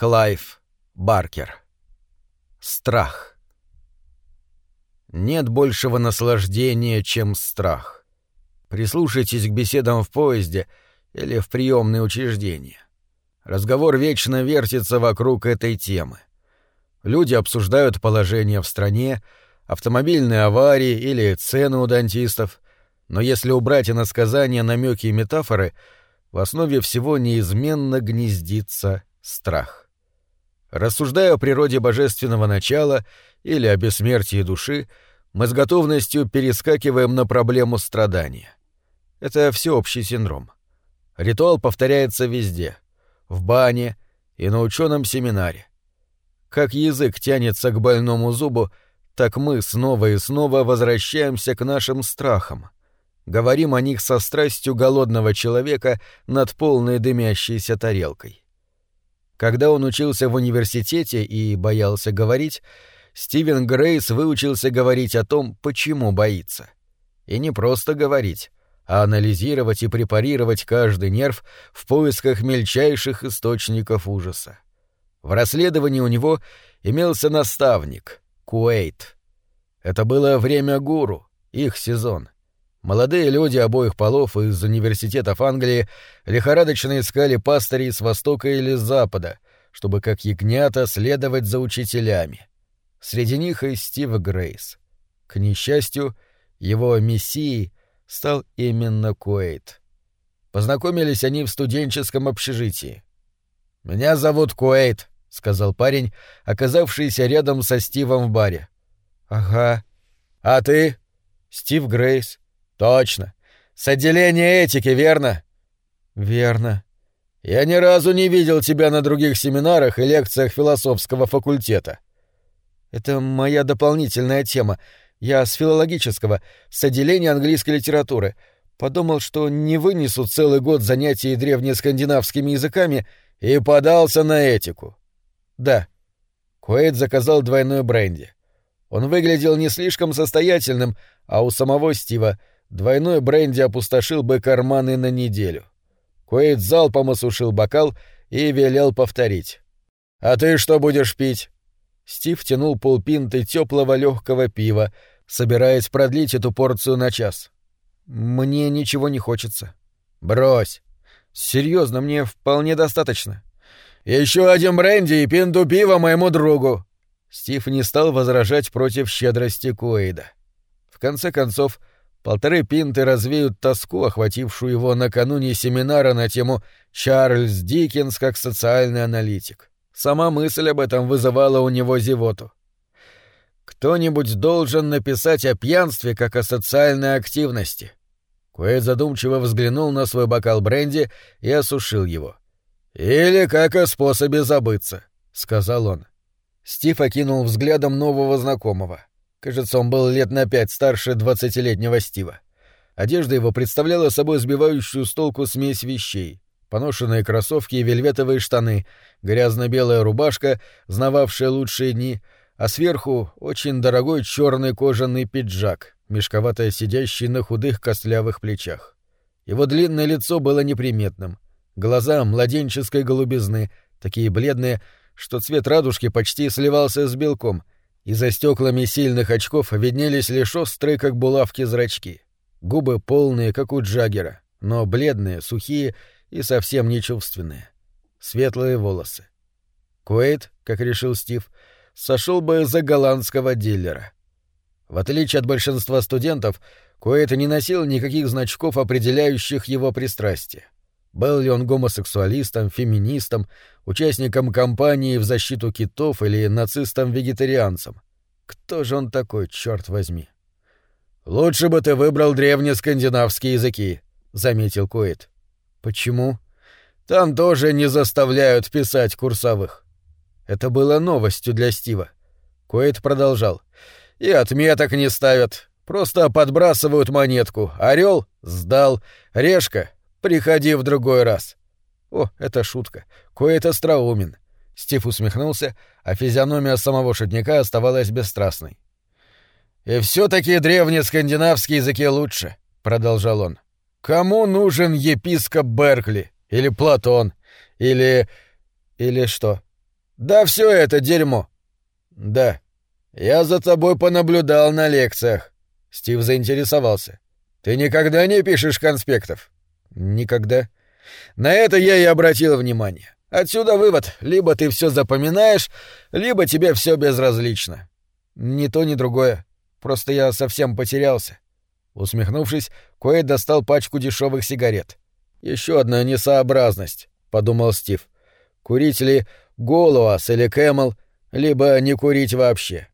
Клайв Баркер. Страх. Нет большего наслаждения, чем страх. Прислушайтесь к беседам в поезде или в приемные учреждения. Разговор вечно вертится вокруг этой темы. Люди обсуждают положение в стране, автомобильные аварии или цены у дантистов, но если убрать иносказания, намеки и метафоры, в основе всего неизменно гнездится страх. Рассуждая о природе божественного начала или о бессмертии души, мы с готовностью перескакиваем на проблему страдания. Это всеобщий синдром. Ритуал повторяется везде — в бане и на ученом семинаре. Как язык тянется к больному зубу, так мы снова и снова возвращаемся к нашим страхам. Говорим о них со страстью голодного человека над полной дымящейся тарелкой. Когда он учился в университете и боялся говорить, Стивен Грейс выучился говорить о том, почему боится. И не просто говорить, а анализировать и препарировать каждый нерв в поисках мельчайших источников ужаса. В расследовании у него имелся наставник — Куэйт. Это было время гуру, их сезон — Молодые люди обоих полов из университетов Англии лихорадочно искали пастырей с востока или с запада, чтобы как ягнята следовать за учителями. Среди них и Стив Грейс. К несчастью, его мессией стал именно Куэйт. Познакомились они в студенческом общежитии. «Меня зовут Куэйт», — сказал парень, оказавшийся рядом со Стивом в баре. «Ага». «А ты?» «Стив Грейс». Точно. С отделения этики, верно? Верно. Я ни разу не видел тебя на других семинарах и лекциях философского факультета. Это моя дополнительная тема. Я с филологического, с отделения английской литературы. Подумал, что не вынесу целый год занятий древнескандинавскими языками и подался на этику. Да. Куэйт заказал двойной бренди. Он выглядел не слишком состоятельным, а у самого Стива — Двойной бренди опустошил бы карманы на неделю. Куэйт залпом осушил бокал и велел повторить. «А ты что будешь пить?» Стив тянул полпинты теплого легкого пива, собираясь продлить эту порцию на час. «Мне ничего не хочется». «Брось». Серьезно, мне вполне достаточно». Еще один бренди и пинту пива моему другу». Стив не стал возражать против щедрости Куэйда. В конце концов, Полторы пинты развеют тоску, охватившую его накануне семинара на тему «Чарльз Диккенс как социальный аналитик». Сама мысль об этом вызывала у него зевоту. «Кто-нибудь должен написать о пьянстве как о социальной активности». Куэйд задумчиво взглянул на свой бокал бренди и осушил его. «Или как о способе забыться», — сказал он. Стив окинул взглядом нового знакомого. Кажется, он был лет на пять старше двадцатилетнего Стива. Одежда его представляла собой сбивающую с толку смесь вещей. Поношенные кроссовки и вельветовые штаны, грязно-белая рубашка, знававшая лучшие дни, а сверху очень дорогой черный кожаный пиджак, мешковато сидящий на худых костлявых плечах. Его длинное лицо было неприметным. Глаза младенческой голубизны, такие бледные, что цвет радужки почти сливался с белком, и за стеклами сильных очков виднелись лишь острые, как булавки, зрачки. Губы полные, как у Джаггера, но бледные, сухие и совсем нечувственные. Светлые волосы. Куэйт, как решил Стив, сошел бы за голландского дилера. В отличие от большинства студентов, Куэйт не носил никаких значков, определяющих его пристрастие. Был ли он гомосексуалистом, феминистом, участником кампании в защиту китов или нацистом-вегетарианцем? Кто же он такой, черт возьми? «Лучше бы ты выбрал древнескандинавские языки», — заметил Куэйт. «Почему?» «Там тоже не заставляют писать курсовых». Это было новостью для Стива. Куэйт продолжал. «И отметок не ставят. Просто подбрасывают монетку. Орел — сдал. Решка Приходи в другой раз. О, это шутка. Кое-то остроумен. Стив усмехнулся, а физиономия самого шутника оставалась бесстрастной. «И все-таки древние скандинавские языки лучше», — продолжал он. «Кому нужен епископ Беркли? Или Платон? Или... или что?» Да все это дерьмо. Да. Я за тобой понаблюдал на лекциях. Стив заинтересовался. Ты никогда не пишешь конспектов? Никогда. На это я и обратил внимание. Отсюда вывод: либо ты все запоминаешь, либо тебе все безразлично. Ни то, ни другое. Просто я совсем потерялся. Усмехнувшись, Куэйд достал пачку дешевых сигарет. Еще одна несообразность, подумал Стив. Курить ли Голуас или Кэмл, либо не курить вообще.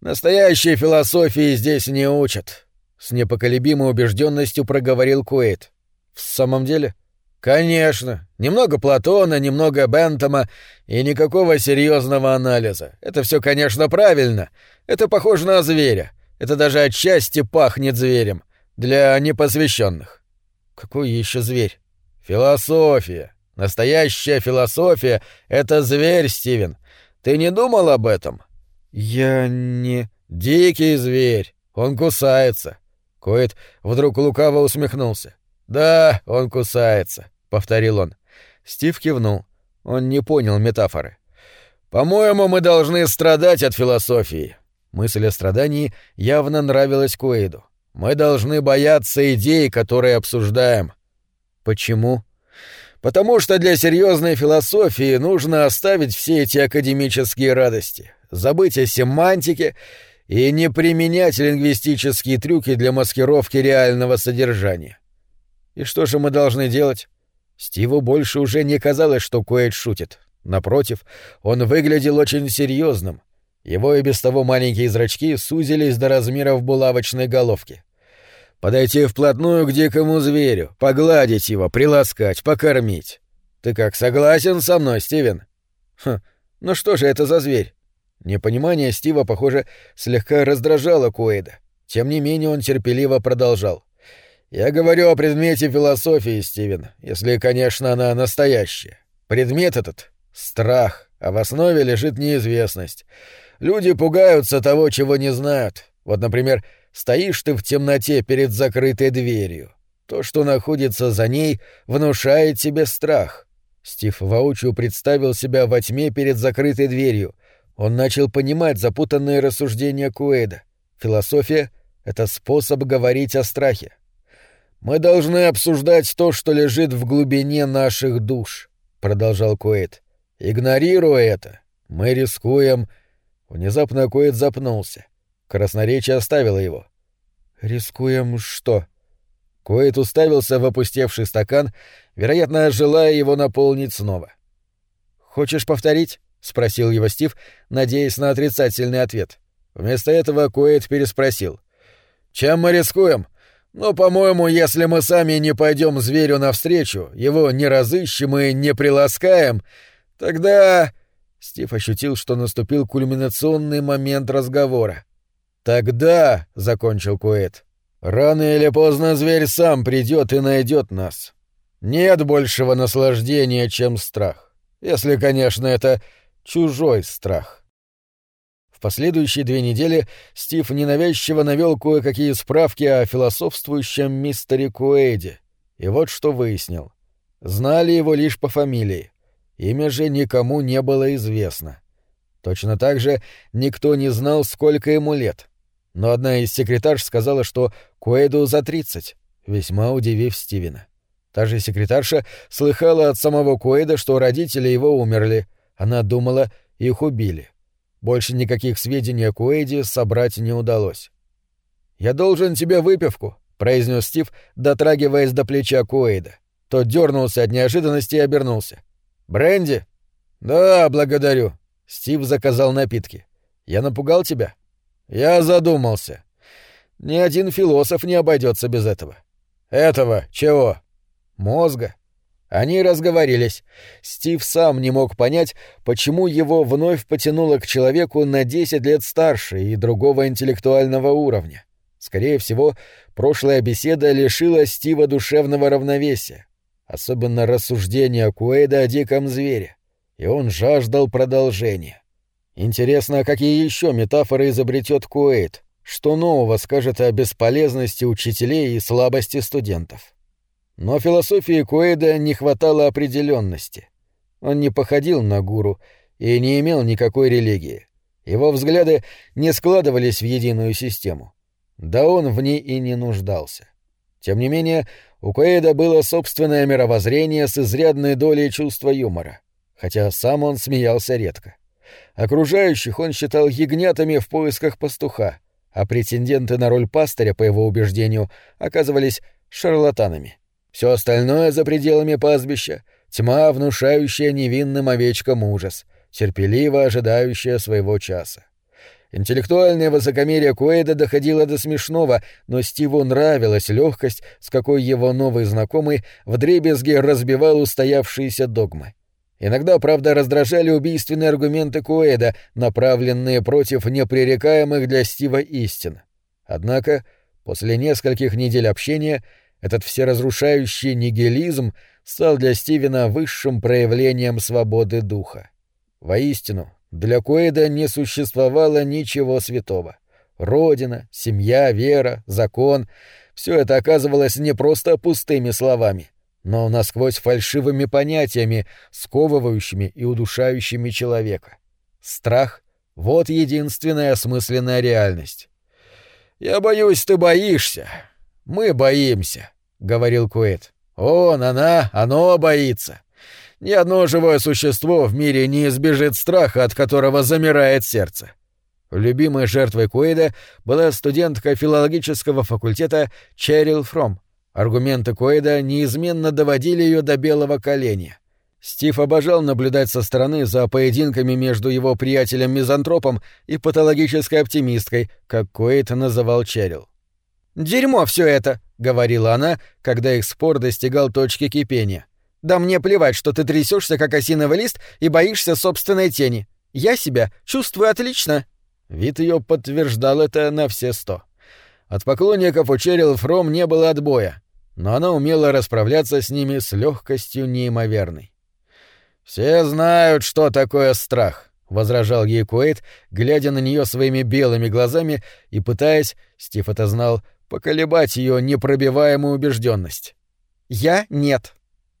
Настоящей философии здесь не учат, с непоколебимой убежденностью проговорил Куэйд. В самом деле? Конечно. Немного Платона, немного Бентома и никакого серьезного анализа. Это все, конечно, правильно. Это похоже на зверя. Это даже отчасти пахнет зверем. Для непосвященных. Какой еще зверь? Философия. Настоящая философия — это зверь, Стивен. Ты не думал об этом? Я не... Дикий зверь. Он кусается. Коэт вдруг лукаво усмехнулся. Да, он кусается, — повторил он. Стив кивнул. Он не понял метафоры. По-моему, мы должны страдать от философии. Мысль о страдании явно нравилась Куэйду. Мы должны бояться идей, которые обсуждаем. Почему? Потому что для серьезной философии нужно оставить все эти академические радости, забыть о семантике и не применять лингвистические трюки для маскировки реального содержания. И что же мы должны делать? Стиву больше уже не казалось, что Куэйд шутит. Напротив, он выглядел очень серьезным. Его и без того маленькие зрачки сузились до размеров булавочной головки. Подойти вплотную к дикому зверю, погладить его, приласкать, покормить. Ты как, согласен со мной, Стивен? Хм, ну что же это за зверь? Непонимание Стива, похоже, слегка раздражало Куэйда. Тем не менее он терпеливо продолжал. «Я говорю о предмете философии, Стивен, если, конечно, она настоящая. Предмет этот — страх, а в основе лежит неизвестность. Люди пугаются того, чего не знают. Вот, например, Стоишь ты в темноте перед закрытой дверью. То, что находится за ней, внушает тебе страх. Стив воочию представил себя во тьме перед закрытой дверью. Он начал понимать запутанные рассуждения Куэда. Философия — это способ говорить о страхе. «Мы должны обсуждать то, что лежит в глубине наших душ», — продолжал Куэд. «Игнорируя это, мы рискуем...» Внезапно Куэд запнулся. Красноречие оставило его. «Рискуем что?» Коэт уставился в опустевший стакан, вероятно, желая его наполнить снова. «Хочешь повторить?» — спросил его Стив, надеясь на отрицательный ответ. Вместо этого Коэт переспросил. «Чем мы рискуем? Ну, по-моему, если мы сами не пойдем зверю навстречу, его не разыщем и не приласкаем, тогда...» Стив ощутил, что наступил кульминационный момент разговора. «Тогда», — закончил Куэт, — «рано или поздно зверь сам придет и найдет нас. Нет большего наслаждения, чем страх. Если, конечно, это чужой страх». В последующие две недели Стив ненавязчиво навел кое-какие справки о философствующем мистере Куэде. И вот что выяснил. Знали его лишь по фамилии. Имя же никому не было известно. Точно так же никто не знал, сколько ему лет но одна из секретарш сказала, что Куэйду за тридцать, весьма удивив Стивена. Та же секретарша слыхала от самого Куэйда, что родители его умерли. Она думала, их убили. Больше никаких сведений о Куэйде собрать не удалось. «Я должен тебе выпивку», — произнес Стив, дотрагиваясь до плеча Куэйда. Тот дернулся от неожиданности и обернулся. «Бренди?» «Да, благодарю». Стив заказал напитки. «Я напугал тебя?» Я задумался. Ни один философ не обойдется без этого. Этого чего? Мозга. Они разговорились. Стив сам не мог понять, почему его вновь потянуло к человеку на 10 лет старше и другого интеллектуального уровня. Скорее всего, прошлая беседа лишила Стива душевного равновесия, особенно рассуждения Куэйда о диком звере, и он жаждал продолжения. Интересно, какие еще метафоры изобретет Куэйт? Что нового скажет о бесполезности учителей и слабости студентов? Но философии Куэйда не хватало определенности. Он не походил на гуру, и не имел никакой религии. Его взгляды не складывались в единую систему. Да он в ней и не нуждался. Тем не менее, у Куэйда было собственное мировоззрение с изрядной долей чувства юмора, хотя сам он смеялся редко. Окружающих он считал ягнятами в поисках пастуха, а претенденты на роль пастыря, по его убеждению, оказывались шарлатанами. Все остальное за пределами пастбища — тьма, внушающая невинным овечкам ужас, терпеливо ожидающая своего часа. Интеллектуальное высокомерие Куэйда доходило до смешного, но Стиву нравилась легкость, с какой его новый знакомый вдребезги разбивал устоявшиеся догмы. Иногда, правда, раздражали убийственные аргументы Куэйда, направленные против непререкаемых для Стива истин. Однако, после нескольких недель общения, этот всеразрушающий нигилизм стал для Стивена высшим проявлением свободы духа. Воистину, для Куэйда не существовало ничего святого. Родина, семья, вера, закон — все это оказывалось не просто пустыми словами, но насквозь фальшивыми понятиями, сковывающими и удушающими человека. Страх — вот единственная осмысленная реальность. «Я боюсь, ты боишься. Мы боимся», — говорил Куэйд. «Он, она, оно боится. Ни одно живое существо в мире не избежит страха, от которого замирает сердце. Любимой жертвой Куэйда была студентка филологического факультета Черил Фром. Аргументы Куэйда неизменно доводили ее до белого коленя. Стив обожал наблюдать со стороны за поединками между его приятелем-мизантропом и патологической оптимисткой, как Куэйд называл Черил. «Дерьмо все это!» — говорила она, когда их спор достигал точки кипения. Да мне плевать, что ты трясешься, как осиновый лист, и боишься собственной тени. Я себя чувствую отлично». Вид ее подтверждал это на все сто. От поклонников у Черил Фром не было отбоя, но она умела расправляться с ними с легкостью неимоверной. «Все знают, что такое страх», — возражал ей Куэйт, глядя на нее своими белыми глазами и пытаясь, Стив это знал, поколебать ее непробиваемую убежденность. «Я — нет»,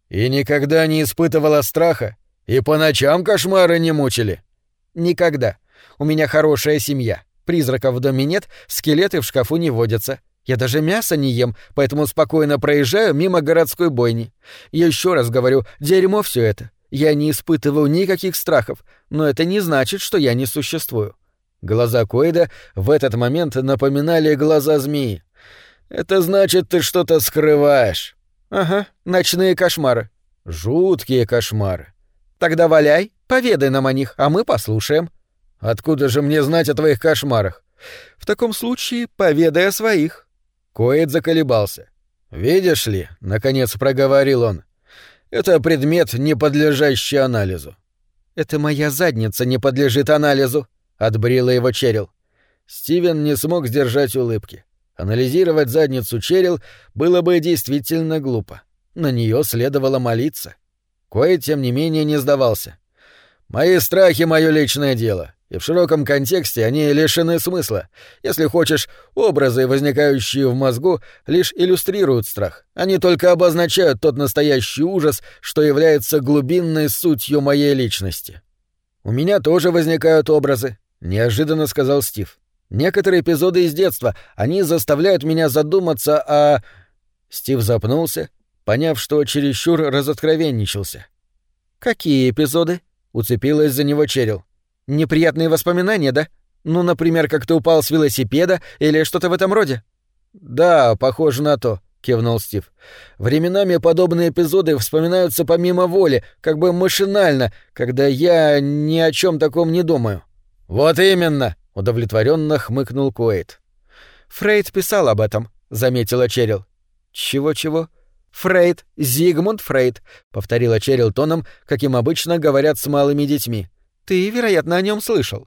и никогда не испытывала страха? И по ночам кошмары не мучили? Никогда. У меня хорошая семья. Призраков в доме нет, скелеты в шкафу не водятся. Я даже мясо не ем, поэтому спокойно проезжаю мимо городской бойни. Еще раз говорю, дерьмо все это. Я не испытываю никаких страхов, но это не значит, что я не существую. Глаза Коида в этот момент напоминали глаза змеи. Это значит, ты что-то скрываешь. Ага, ночные кошмары. Жуткие кошмары. Тогда валяй, поведай нам о них, а мы послушаем. Откуда же мне знать о твоих кошмарах? В таком случае поведай о своих. Коэд заколебался. Видишь ли, наконец проговорил он. Это предмет, не подлежащий анализу. Это моя задница не подлежит анализу, отбрила его Черил. Стивен не смог сдержать улыбки. Анализировать задницу Черил было бы действительно глупо. На нее следовало молиться. Кое, тем не менее, не сдавался. «Мои страхи — мое личное дело, и в широком контексте они лишены смысла. Если хочешь, образы, возникающие в мозгу, лишь иллюстрируют страх. Они только обозначают тот настоящий ужас, что является глубинной сутью моей личности». «У меня тоже возникают образы», — неожиданно сказал Стив. Некоторые эпизоды из детства, они заставляют меня задуматься о...» Стив запнулся, поняв, что чересчур разоткровенничался. «Какие эпизоды?» — уцепилась за него Черил. «Неприятные воспоминания, да? Ну, например, как ты упал с велосипеда или что-то в этом роде?» «Да, похоже на то», — кивнул Стив. «Временами подобные эпизоды вспоминаются помимо воли, как бы машинально, когда я ни о чем таком не думаю». «Вот именно!» Удовлетворенно хмыкнул Куэйт. Фрейд писал об этом, заметила Черил. Чего-чего? Фрейд, Зигмунд Фрейд, повторила Черил тоном, каким обычно говорят с малыми детьми. Ты, вероятно, о нем слышал.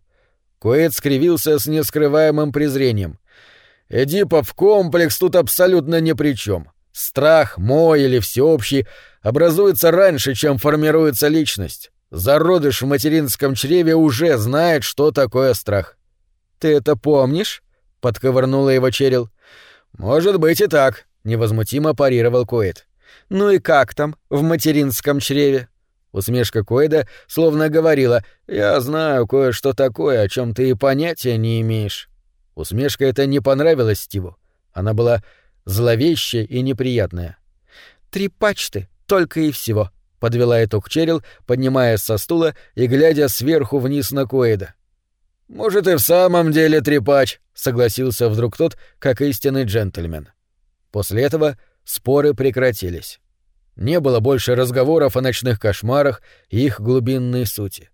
Куэйт скривился с нескрываемым презрением. Эдипов комплекс тут абсолютно ни при чем. Страх, мой или всеобщий, образуется раньше, чем формируется личность. Зародыш в материнском чреве уже знает, что такое страх. «Ты это помнишь?» — подковырнула его Черил. «Может быть и так», — невозмутимо парировал Коэт. «Ну и как там, в материнском чреве?» Усмешка Коэда словно говорила «Я знаю кое-что такое, о чем ты и понятия не имеешь». Усмешка эта не понравилась Стиву. Она была зловещая и неприятная. «Три пачты, только и всего», — подвела итог Черил, поднимаясь со стула и глядя сверху вниз на Коэда. «Может, и в самом деле трепач», — согласился вдруг тот, как истинный джентльмен. После этого споры прекратились. Не было больше разговоров о ночных кошмарах и их глубинной сути.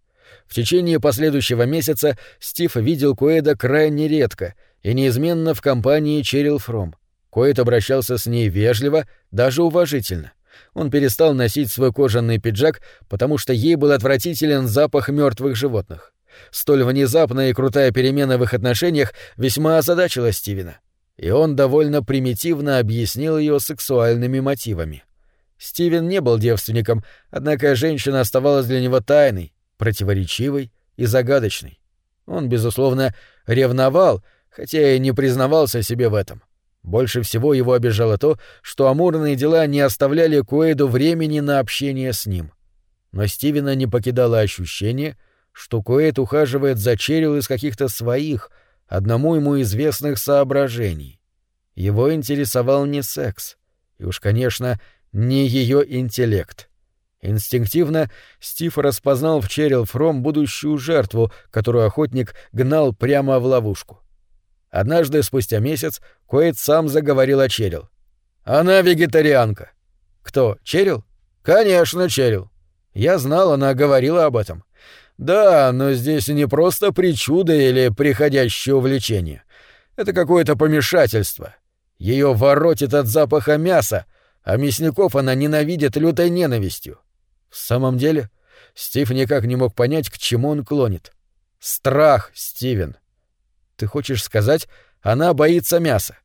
В течение последующего месяца Стив видел Куэда крайне редко и неизменно в компании Черил Фром. Куэд обращался с ней вежливо, даже уважительно. Он перестал носить свой кожаный пиджак, потому что ей был отвратителен запах мертвых животных. Столь внезапная и крутая перемена в их отношениях весьма озадачила Стивена, и он довольно примитивно объяснил ее сексуальными мотивами. Стивен не был девственником, однако женщина оставалась для него тайной, противоречивой и загадочной. Он, безусловно, ревновал, хотя и не признавался себе в этом. Больше всего его обижало то, что амурные дела не оставляли Куэйду времени на общение с ним. Но Стивена не покидало ощущение, что Куэйд ухаживает за Черил из каких-то своих, одному ему известных соображений. Его интересовал не секс, и уж, конечно, не ее интеллект. Инстинктивно Стив распознал в Черил Фром будущую жертву, которую охотник гнал прямо в ловушку. Однажды, спустя месяц, Куэйт сам заговорил о Черил. «Она вегетарианка». «Кто, Черил?» «Конечно, Черил. Я знал, она говорила об этом. Да, но здесь не просто причуда или приходящее увлечение. Это какое-то помешательство. Ее воротит от запаха мяса, а мясников она ненавидит лютой ненавистью. В самом деле, Стив никак не мог понять, к чему он клонит. Страх, Стивен. Ты хочешь сказать, она боится мяса?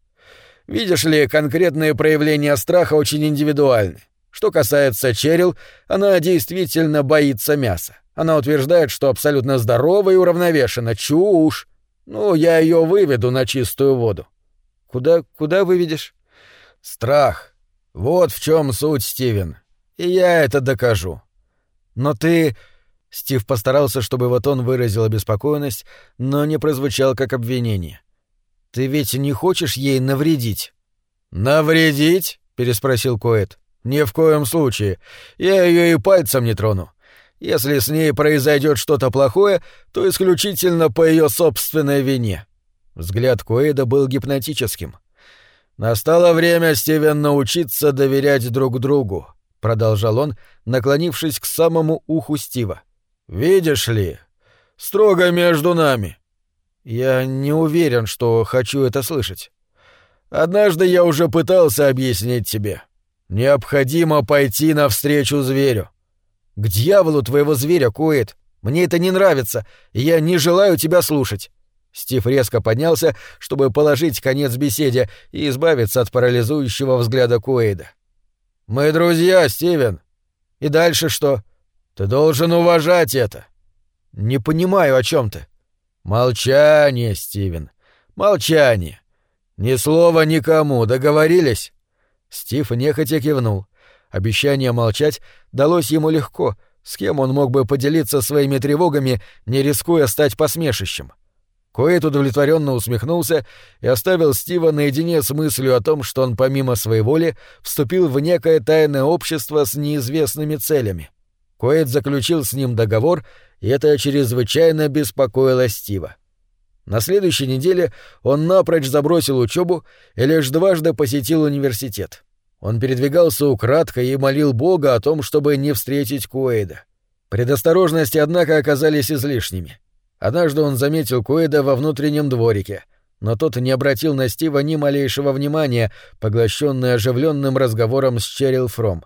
Видишь ли, конкретные проявления страха очень индивидуальны. Что касается Черил, она действительно боится мяса. Она утверждает, что абсолютно здорова и уравновешена. Чушь! Ну, я ее выведу на чистую воду. Куда, куда выведешь? Страх. Вот в чем суть, Стивен. И я это докажу. Но ты... Стив постарался, чтобы вот он выразил обеспокоенность, но не прозвучал как обвинение. Ты ведь не хочешь ей навредить? Навредить? переспросил Коэт. Ни в коем случае. Я ее и пальцем не трону. Если с ней произойдет что-то плохое, то исключительно по ее собственной вине. Взгляд Коэда был гипнотическим. «Настало время, Стивен, научиться доверять друг другу», — продолжал он, наклонившись к самому уху Стива. «Видишь ли, строго между нами». «Я не уверен, что хочу это слышать». «Однажды я уже пытался объяснить тебе. Необходимо пойти навстречу зверю». «К дьяволу твоего зверя, Куэт! Мне это не нравится, и я не желаю тебя слушать». Стив резко поднялся, чтобы положить конец беседе и избавиться от парализующего взгляда Куэйда. «Мы друзья, Стивен. И дальше что? Ты должен уважать это». «Не понимаю, о чем ты». «Молчание, Стивен. Молчание. Ни слова никому, договорились?» Стив нехотя кивнул. Обещание молчать далось ему легко, с кем он мог бы поделиться своими тревогами, не рискуя стать посмешищем. Коэт удовлетворенно усмехнулся и оставил Стива наедине с мыслью о том, что он помимо своей воли вступил в некое тайное общество с неизвестными целями. Коэт заключил с ним договор, и это чрезвычайно беспокоило Стива. На следующей неделе он напрочь забросил учебу и лишь дважды посетил университет. Он передвигался украдкой и молил Бога о том, чтобы не встретить Куэйда. Предосторожности, однако, оказались излишними. Однажды он заметил Куэда во внутреннем дворике, но тот не обратил на Стива ни малейшего внимания, поглощенный оживленным разговором с Черил Фром.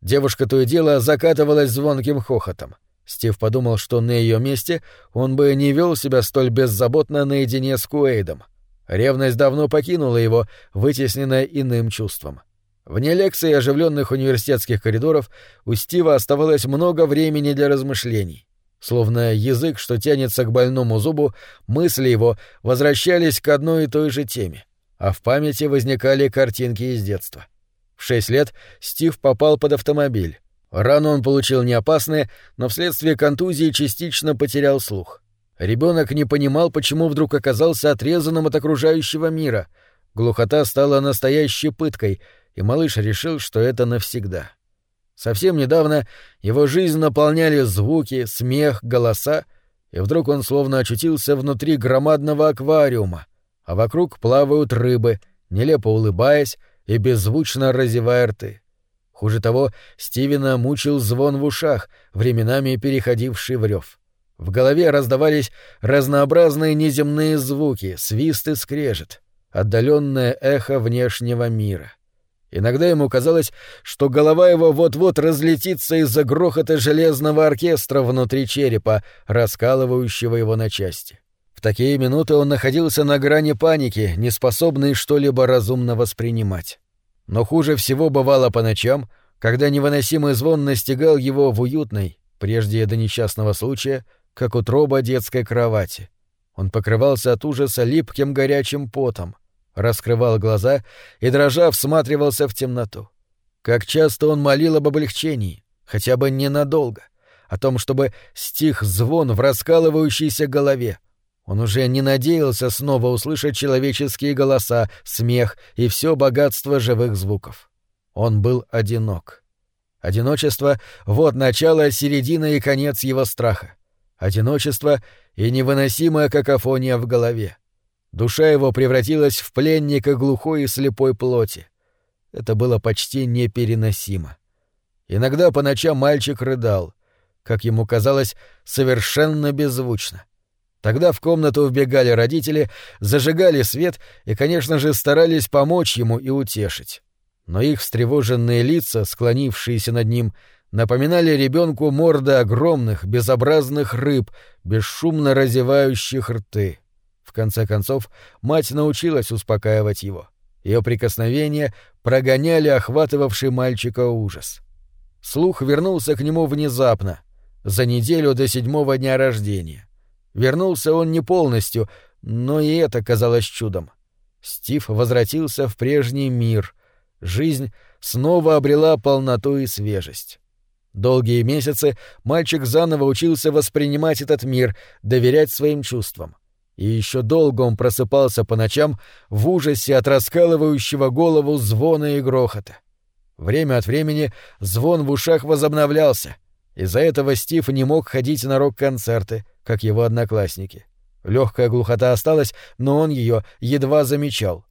Девушка то и дело закатывалась звонким хохотом. Стив подумал, что на ее месте он бы не вел себя столь беззаботно наедине с Куэйдом. Ревность давно покинула его, вытесненная иным чувством. Вне лекций и оживленных университетских коридоров у Стива оставалось много времени для размышлений. Словно язык, что тянется к больному зубу, мысли его возвращались к одной и той же теме, а в памяти возникали картинки из детства. В шесть лет Стив попал под автомобиль. Рану он получил не опасные, но вследствие контузии частично потерял слух. Ребенок не понимал, почему вдруг оказался отрезанным от окружающего мира. Глухота стала настоящей пыткой, и малыш решил, что это навсегда. Совсем недавно его жизнь наполняли звуки, смех, голоса, и вдруг он словно очутился внутри громадного аквариума, а вокруг плавают рыбы, нелепо улыбаясь и беззвучно разевая рты. Хуже того, Стивена мучил звон в ушах, временами переходивший в рев. В голове раздавались разнообразные неземные звуки, свист и скрежет, отдаленное эхо внешнего мира. Иногда ему казалось, что голова его вот-вот разлетится из-за грохота железного оркестра внутри черепа, раскалывающего его на части. В такие минуты он находился на грани паники, неспособный что-либо разумно воспринимать. Но хуже всего бывало по ночам, когда невыносимый звон настигал его в уютной, прежде до несчастного случая, как утроба детской кровати. Он покрывался от ужаса липким горячим потом, раскрывал глаза и, дрожа, всматривался в темноту. Как часто он молил об облегчении, хотя бы ненадолго, о том, чтобы стих звон в раскалывающейся голове, он уже не надеялся снова услышать человеческие голоса, смех и все богатство живых звуков. Он был одинок. Одиночество — вот начало, середина и конец его страха. Одиночество и невыносимая какофония в голове. Душа его превратилась в пленника глухой и слепой плоти. Это было почти непереносимо. Иногда по ночам мальчик рыдал, как ему казалось, совершенно беззвучно. Тогда в комнату вбегали родители, зажигали свет и, конечно же, старались помочь ему и утешить. Но их встревоженные лица, склонившиеся над ним, напоминали ребенку морды огромных, безобразных рыб, бесшумно разевающих рты. Конце концов, мать научилась успокаивать его. Ее прикосновения прогоняли охватывавший мальчика ужас. Слух вернулся к нему внезапно, за неделю до седьмого дня рождения. Вернулся он не полностью, но и это казалось чудом. Стив возвратился в прежний мир. Жизнь снова обрела полноту и свежесть. Долгие месяцы мальчик заново учился воспринимать этот мир, доверять своим чувствам. И еще долго он просыпался по ночам в ужасе от раскалывающего голову звона и грохота. Время от времени звон в ушах возобновлялся. Из-за этого Стив не мог ходить на рок-концерты, как его одноклассники. Легкая глухота осталась, но он ее едва замечал.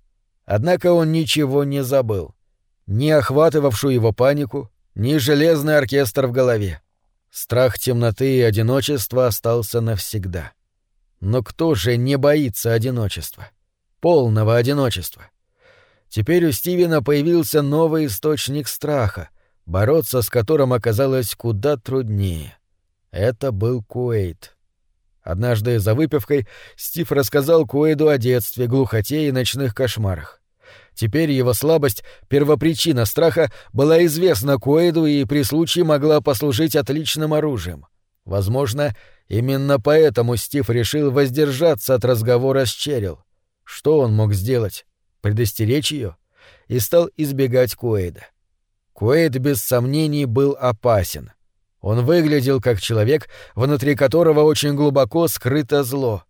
Однако он ничего не забыл. Ни охватывавшую его панику, ни железный оркестр в голове. Страх темноты и одиночества остался навсегда. Но кто же не боится одиночества? Полного одиночества. Теперь у Стивена появился новый источник страха, бороться с которым оказалось куда труднее. Это был Куэйт. Однажды за выпивкой Стив рассказал Куэйду о детстве, глухоте и ночных кошмарах. Теперь его слабость, первопричина страха, была известна Куэйду и при случае могла послужить отличным оружием. Возможно, именно поэтому Стив решил воздержаться от разговора с Черил. Что он мог сделать? Предостеречь ее? И стал избегать Куэйда. Куэйд без сомнений был опасен — он выглядел как человек, внутри которого очень глубоко скрыто зло.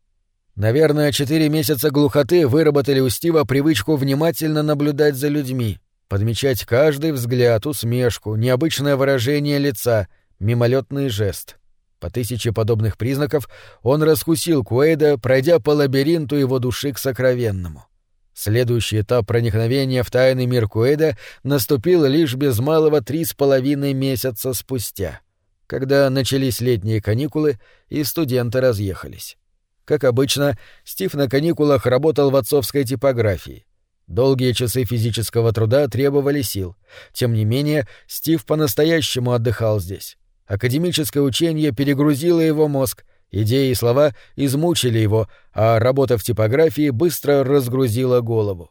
Наверное, четыре месяца глухоты выработали у Стива привычку внимательно наблюдать за людьми, подмечать каждый взгляд, усмешку, необычное выражение лица, мимолетный жест. По тысяче подобных признаков он раскусил Куэйда, пройдя по лабиринту его души к сокровенному. Следующий этап проникновения в тайный мир Куэйда наступил лишь без малого три с половиной месяца спустя — когда начались летние каникулы и студенты разъехались. Как обычно, Стив на каникулах работал в отцовской типографии. Долгие часы физического труда требовали сил. Тем не менее, Стив по-настоящему отдыхал здесь. Академическое учение перегрузило его мозг, идеи и слова измучили его, а работа в типографии быстро разгрузила голову.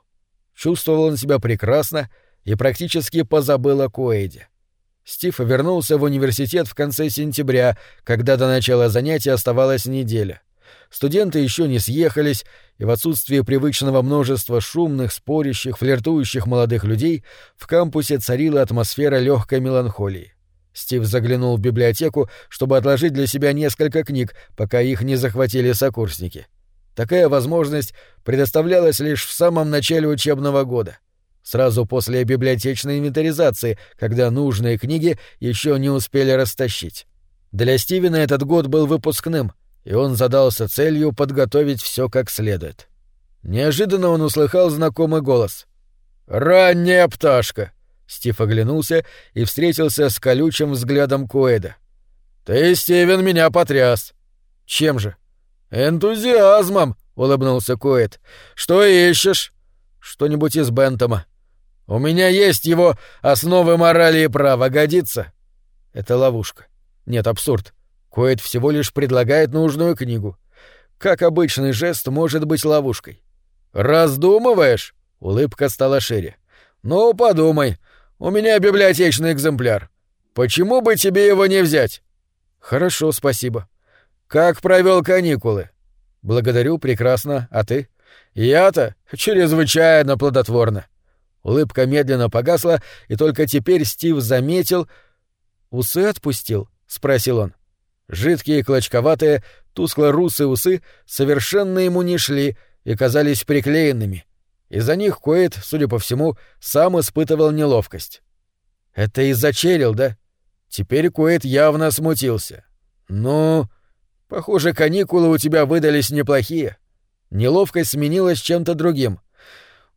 Чувствовал он себя прекрасно и практически позабыл о Куэйде. Стив вернулся в университет в конце сентября, когда до начала занятий оставалась неделя. Студенты еще не съехались, и в отсутствие привычного множества шумных, спорящих, флиртующих молодых людей в кампусе царила атмосфера легкой меланхолии. Стив заглянул в библиотеку, чтобы отложить для себя несколько книг, пока их не захватили сокурсники. Такая возможность предоставлялась лишь в самом начале учебного года, сразу после библиотечной инвентаризации, когда нужные книги еще не успели растащить. Для Стивена этот год был выпускным, и он задался целью подготовить все как следует. Неожиданно он услыхал знакомый голос. «Ранняя пташка!» Стив оглянулся и встретился с колючим взглядом Куэда. «Ты, Стивен, меня потряс!» «Чем же?» «Энтузиазмом!» — улыбнулся Куэд. «Что ищешь?» «Что-нибудь из Бентома. У меня есть его основы морали и права. Годится?» «Это ловушка. Нет, абсурд. Куэд всего лишь предлагает нужную книгу. Как обычный жест может быть ловушкой?» «Раздумываешь?» — улыбка стала шире. «Ну, подумай. У меня библиотечный экземпляр. Почему бы тебе его не взять? Хорошо, спасибо. Как провел каникулы? Благодарю, прекрасно. А ты? Я-то чрезвычайно плодотворно. Улыбка медленно погасла, и только теперь Стив заметил... «Усы отпустил?» — спросил он. Жидкие, клочковатые, тускло-русые усы совершенно ему не шли и казались приклеенными — из-за них Куэйт, судя по всему, сам испытывал неловкость. «Это из-за черил, да?» Теперь Куэйт явно смутился. «Ну, похоже, каникулы у тебя выдались неплохие». Неловкость сменилась чем-то другим.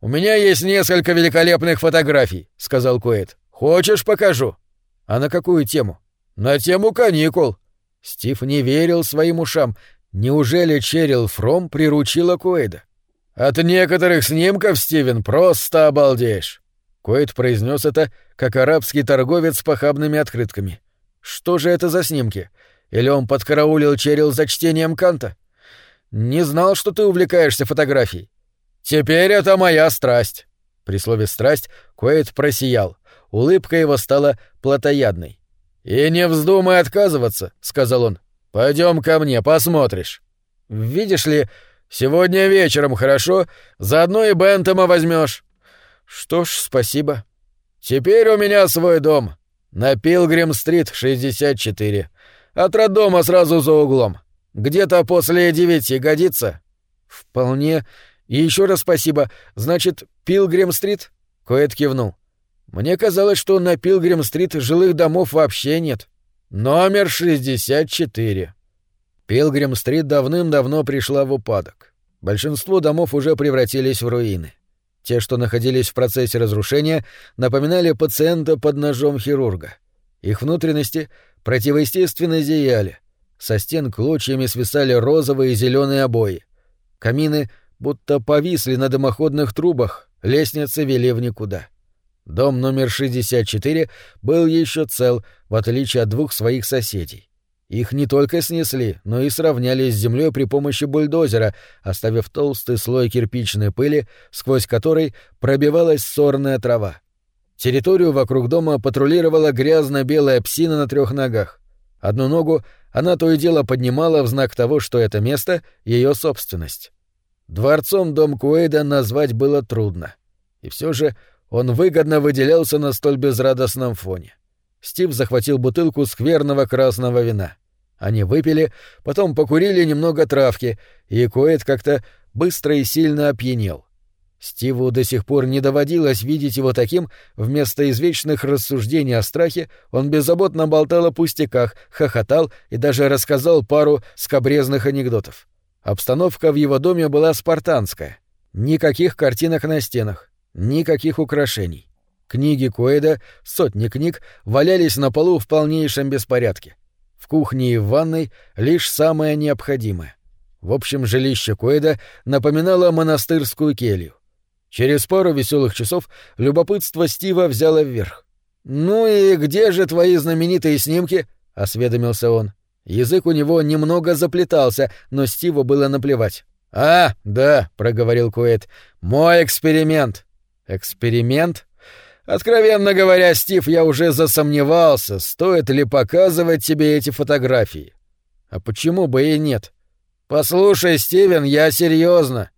«У меня есть несколько великолепных фотографий», — сказал Куэйт. «Хочешь, покажу?» «А на какую тему?» «На тему каникул». Стив не верил своим ушам. Неужели Черил Фром приручила Куэйда? От некоторых снимков, Стивен, просто обалдеешь. Койт произнес это, как арабский торговец с похабными открытками. Что же это за снимки? Или он подкараулил Черил за чтением Канта? Не знал, что ты увлекаешься фотографией. Теперь это моя страсть. При слове «страсть» Куэйт просиял. Улыбка его стала плотоядной. «И не вздумай отказываться», — сказал он. Пойдем ко мне, посмотришь». «Видишь ли, Сегодня вечером, хорошо? Заодно и Бентома возьмешь. Что ж, спасибо. Теперь у меня свой дом. На Пилгрим-стрит, 64. От роддома сразу за углом. Где-то после девяти годится? Вполне. И еще раз спасибо. Значит, Пилгрим-стрит? Коэт кивнул. Мне казалось, что на Пилгрим-стрит жилых домов вообще нет. Номер 64. Пилгрим-стрит давным-давно пришла в упадок. Большинство домов уже превратились в руины. Те, что находились в процессе разрушения, напоминали пациента под ножом хирурга. Их внутренности противоестественно зияли. Со стен клочьями свисали розовые и зеленые обои. Камины будто повисли на дымоходных трубах, лестницы вели в никуда. Дом номер 64 был еще цел, в отличие от двух своих соседей. Их не только снесли, но и сравняли с землей при помощи бульдозера, оставив толстый слой кирпичной пыли, сквозь который пробивалась сорная трава. Территорию вокруг дома патрулировала грязно-белая псина на трех ногах. Одну ногу она то и дело поднимала в знак того, что это место — ее собственность. Дворцом дом Куэйда назвать было трудно. И все же он выгодно выделялся на столь безрадостном фоне. — Стив захватил бутылку скверного красного вина. Они выпили, потом покурили немного травки, и Куэт как-то быстро и сильно опьянел. Стиву до сих пор не доводилось видеть его таким, вместо извечных рассуждений о страхе он беззаботно болтал о пустяках, хохотал и даже рассказал пару скобрезных анекдотов. Обстановка в его доме была спартанская. Никаких картинок на стенах, никаких украшений. Книги Куэда, сотни книг, валялись на полу в полнейшем беспорядке. В кухне и в ванной лишь самое необходимое. В общем, жилище Куэда напоминало монастырскую келью. Через пару веселых часов любопытство Стива взяло вверх. «Ну и где же твои знаменитые снимки?» — осведомился он. Язык у него немного заплетался, но Стиву было наплевать. «А, да», — проговорил Куэт, — «мой эксперимент». «Эксперимент?» Откровенно говоря, Стив, я уже засомневался, стоит ли показывать тебе эти фотографии. А почему бы и нет? Послушай, Стивен, я серьезно.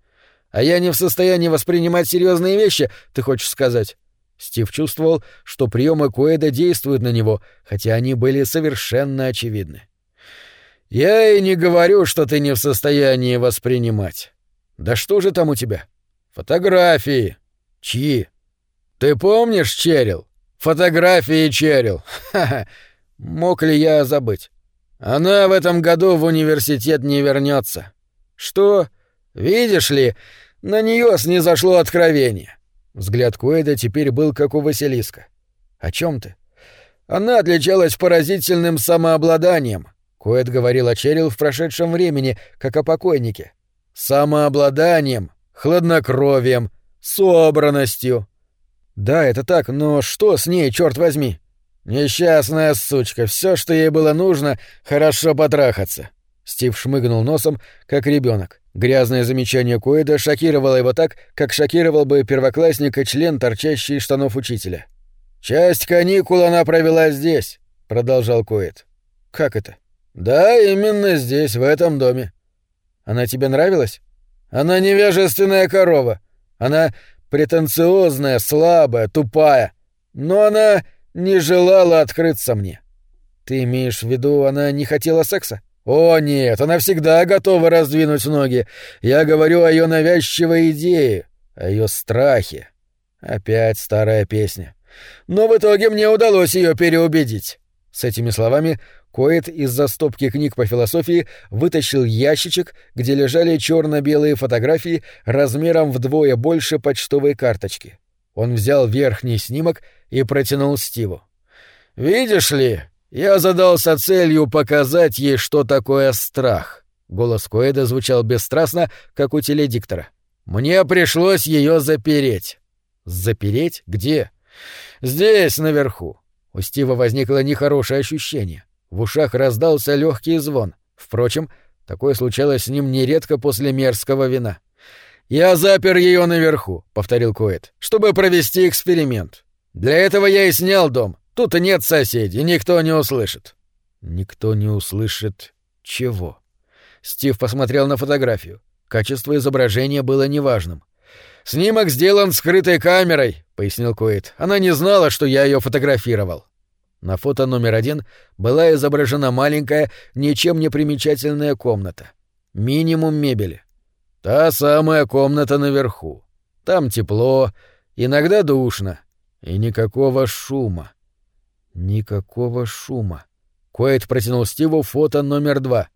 А я не в состоянии воспринимать серьезные вещи, ты хочешь сказать? Стив чувствовал, что приемы Коэда действуют на него, хотя они были совершенно очевидны. «Я и не говорю, что ты не в состоянии воспринимать. Да что же там у тебя? Фотографии. Чьи? Ты помнишь, Черил? Фотографии Черил. Ха-ха. Мог ли я забыть? Она в этом году в университет не вернется. Что? Видишь ли, на нее снизошло откровение. Взгляд Куэда теперь был как у Василиска. О чем ты? Она отличалась поразительным самообладанием. Куэд говорил о Черил в прошедшем времени, как о покойнике. Самообладанием, хладнокровием, собранностью. Да, это так, но что с ней, черт возьми? Несчастная сучка, все, что ей было нужно, хорошо потрахаться. Стив шмыгнул носом, как ребенок. Грязное замечание Куэда шокировало его так, как шокировал бы первоклассника член, торчащий штанов учителя. «Часть каникул она провела здесь», — продолжал Куэд. «Как это?» «Да, именно здесь, в этом доме». «Она тебе нравилась?» «Она невежественная корова. Она претенциозная, слабая, тупая. Но она не желала открыться мне. Ты имеешь в виду, она не хотела секса? О, нет, она всегда готова раздвинуть ноги. Я говорю о ее навязчивой идее, о ее страхе. Опять старая песня. Но в итоге мне удалось ее переубедить. С этими словами Коэт из-за стопки книг по философии вытащил ящичек, где лежали черно-белые фотографии размером вдвое больше почтовой карточки. Он взял верхний снимок и протянул Стиву. «Видишь ли, я задался целью показать ей, что такое страх». Голос Коэда звучал бесстрастно, как у теледиктора. «Мне пришлось ее запереть». «Запереть? Где?» «Здесь, наверху». У Стива возникло нехорошее ощущение. В ушах раздался легкий звон. Впрочем, такое случалось с ним нередко после мерзкого вина. «Я запер ее наверху», — повторил Коэт, — «чтобы провести эксперимент. Для этого я и снял дом. Тут нет соседей, никто не услышит». «Никто не услышит чего?» Стив посмотрел на фотографию. Качество изображения было неважным. «Снимок сделан скрытой камерой», — пояснил Коэт. «Она не знала, что я ее фотографировал». На фото номер один была изображена маленькая, ничем не примечательная комната. Минимум мебели. Та самая комната наверху. Там тепло, иногда душно. И никакого шума. Никакого шума. Коэт протянул Стиву фото номер два.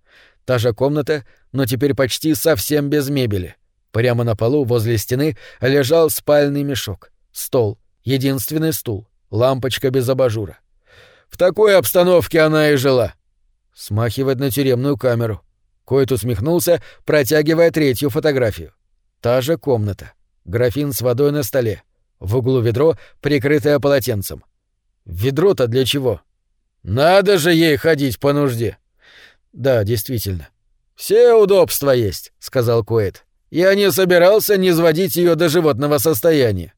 Та же комната, но теперь почти совсем без мебели. Прямо на полу возле стены лежал спальный мешок, стол, единственный стул, лампочка без абажура. В такой обстановке она и жила. Смахивает на тюремную камеру. Койт усмехнулся, протягивая третью фотографию. Та же комната. Графин с водой на столе. В углу ведро, прикрытое полотенцем. Ведро-то для чего? Надо же ей ходить по нужде. Да, действительно. Все удобства есть, сказал Куэт. Я не собирался не сводить ее до животного состояния.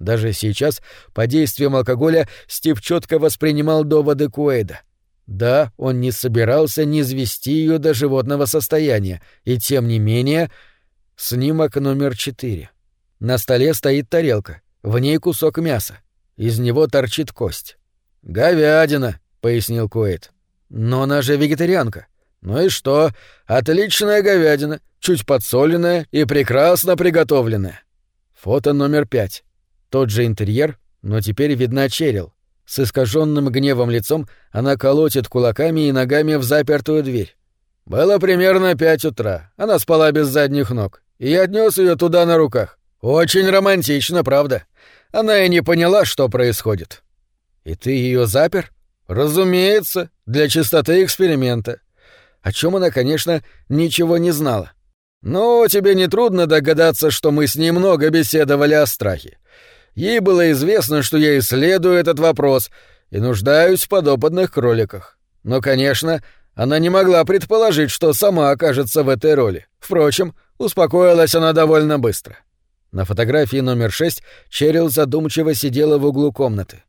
Даже сейчас, по действиям алкоголя, Стив четко воспринимал доводы Куэйда. Да, он не собирался не звести ее до животного состояния, и тем не менее... Снимок номер четыре. На столе стоит тарелка, в ней кусок мяса. Из него торчит кость. «Говядина», — пояснил Куэйд. «Но она же вегетарианка». «Ну и что? Отличная говядина, чуть подсоленная и прекрасно приготовленная». Фото номер пять. Тот же интерьер, но теперь видна Черил. С искаженным гневом лицом она колотит кулаками и ногами в запертую дверь. Было примерно пять утра. Она спала без задних ног. И я отнес ее туда на руках. Очень романтично, правда? Она и не поняла, что происходит. И ты ее запер? Разумеется, для чистоты эксперимента. О чем она, конечно, ничего не знала. Но тебе не трудно догадаться, что мы с ней много беседовали о страхе. Ей было известно, что я исследую этот вопрос и нуждаюсь в подопытных кроликах. Но, конечно, она не могла предположить, что сама окажется в этой роли. Впрочем, успокоилась она довольно быстро. На фотографии номер шесть Черил задумчиво сидела в углу комнаты.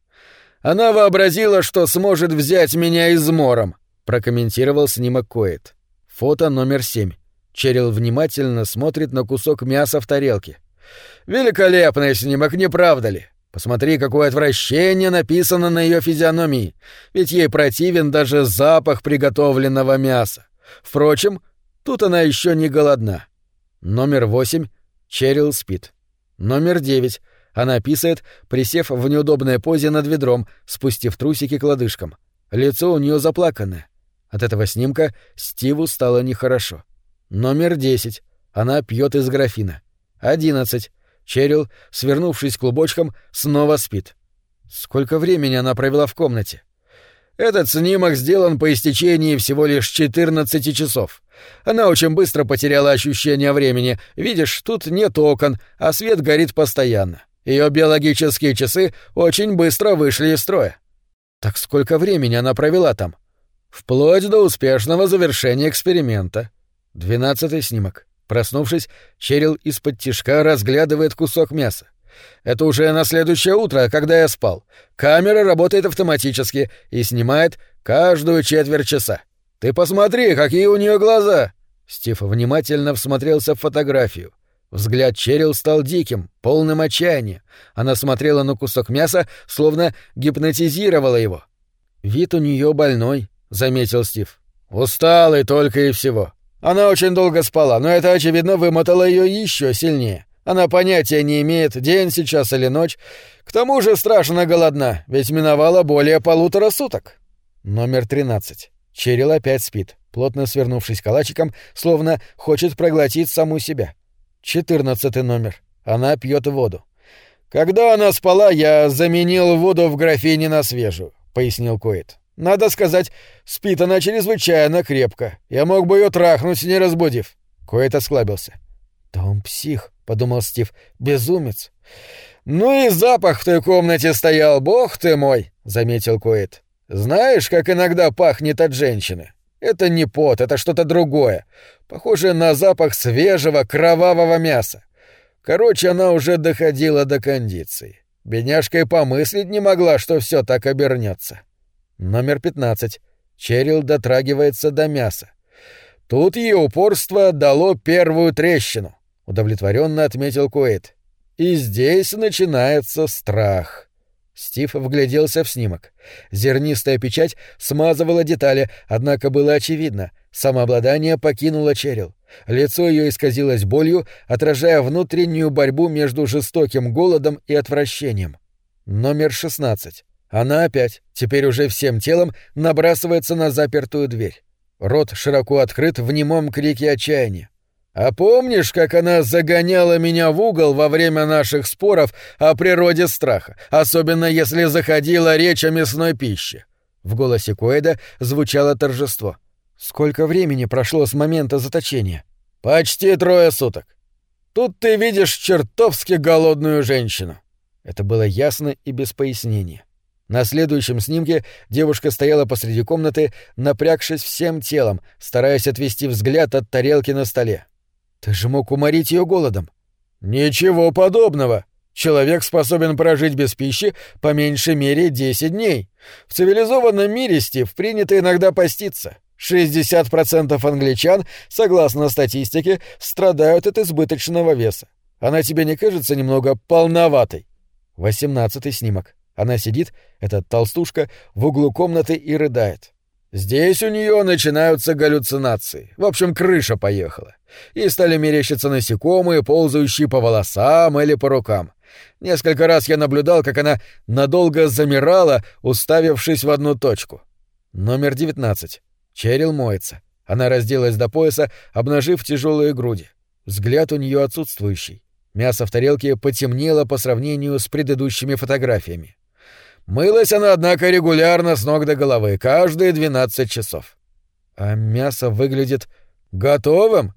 «Она вообразила, что сможет взять меня измором», — прокомментировал снимок Коэт. Фото номер семь. Черил внимательно смотрит на кусок мяса в тарелке. Великолепный снимок, не правда ли? Посмотри, какое отвращение написано на ее физиономии, ведь ей противен даже запах приготовленного мяса. Впрочем, тут она еще не голодна. Номер восемь. Черил спит. Номер девять. Она писает, присев в неудобной позе над ведром, спустив трусики к лодыжкам. Лицо у нее заплаканное. От этого снимка Стиву стало нехорошо. Номер десять. Она пьет из графина. Одиннадцать. Черил, свернувшись клубочком, снова спит. Сколько времени она провела в комнате? Этот снимок сделан по истечении всего лишь 14 часов. Она очень быстро потеряла ощущение времени. Видишь, тут нет окон, а свет горит постоянно. Ее биологические часы очень быстро вышли из строя. Так сколько времени она провела там? Вплоть до успешного завершения эксперимента. Двенадцатый снимок. Проснувшись, Черил из-под тишка разглядывает кусок мяса. Это уже на следующее утро, когда я спал. Камера работает автоматически и снимает каждую четверть часа. Ты посмотри, какие у нее глаза. Стив внимательно всмотрелся в фотографию. Взгляд Черил стал диким, полным отчаяния. Она смотрела на кусок мяса, словно гипнотизировала его. «Вид у нее больной», — заметил Стив. «Усталый только и всего. Она очень долго спала, но это, очевидно, вымотало ее еще сильнее. Она понятия не имеет, день сейчас или ночь. К тому же страшно голодна, ведь миновало более полутора суток. Номер 13. Черил опять спит, плотно свернувшись калачиком, словно хочет проглотить саму себя. Четырнадцатый номер. Она пьет воду. «Когда она спала, я заменил воду в графине на свежую», — пояснил Коэт. Надо сказать, спит она чрезвычайно крепко. Я мог бы ее трахнуть, не разбудив. Коэт осклабился. «Да он псих», — подумал Стив, — «безумец». «Ну и запах в той комнате стоял, бог ты мой», — заметил Коэт. «Знаешь, как иногда пахнет от женщины? Это не пот, это что-то другое. Похоже на запах свежего кровавого мяса. Короче, она уже доходила до кондиции. Бедняжка и помыслить не могла, что все так обернется. Номер 15. Черил дотрагивается до мяса. Тут ее упорство дало первую трещину, удовлетворенно отметил Куэйт. И здесь начинается страх. Стив вгляделся в снимок. Зернистая печать смазывала детали, однако было очевидно. Самообладание покинуло Черил. Лицо ее исказилось болью, отражая внутреннюю борьбу между жестоким голодом и отвращением. Номер 16. Она опять, теперь уже всем телом, набрасывается на запертую дверь. Рот широко открыт в немом крике отчаяния. «А помнишь, как она загоняла меня в угол во время наших споров о природе страха, особенно если заходила речь о мясной пище?» В голосе Куэда звучало торжество. «Сколько времени прошло с момента заточения?» «Почти трое суток. Тут ты видишь чертовски голодную женщину». Это было ясно и без пояснения. На следующем снимке девушка стояла посреди комнаты, напрягшись всем телом, стараясь отвести взгляд от тарелки на столе. Ты же мог уморить ее голодом. Ничего подобного. Человек способен прожить без пищи по меньшей мере 10 дней. В цивилизованном мире, Стив, принято иногда поститься. 60% англичан, согласно статистике, страдают от избыточного веса. Она тебе не кажется немного полноватой? Восемнадцатый снимок. Она сидит, эта толстушка, в углу комнаты и рыдает. Здесь у нее начинаются галлюцинации. В общем, крыша поехала. И стали мерещиться насекомые, ползающие по волосам или по рукам. Несколько раз я наблюдал, как она надолго замирала, уставившись в одну точку. Номер девятнадцать. Черил моется. Она разделась до пояса, обнажив тяжелые груди. Взгляд у нее отсутствующий. Мясо в тарелке потемнело по сравнению с предыдущими фотографиями. Мылась она, однако, регулярно с ног до головы, каждые 12 часов. А мясо выглядит готовым,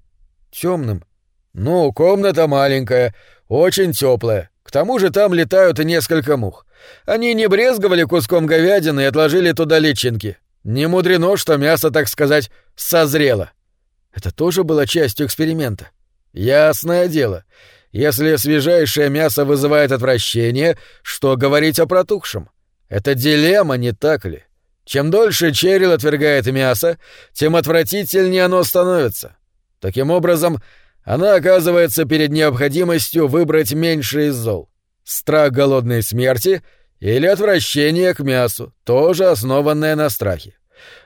темным. Ну, комната маленькая, очень теплая. К тому же там летают несколько мух. Они не брезговали куском говядины и отложили туда личинки. Не мудрено, что мясо, так сказать, созрело. Это тоже было частью эксперимента. Ясное дело. Если свежайшее мясо вызывает отвращение, что говорить о протухшем? Это дилемма, не так ли? Чем дольше Черил отвергает мясо, тем отвратительнее оно становится. Таким образом, она оказывается перед необходимостью выбрать меньше из зол. Страх голодной смерти или отвращение к мясу, тоже основанное на страхе.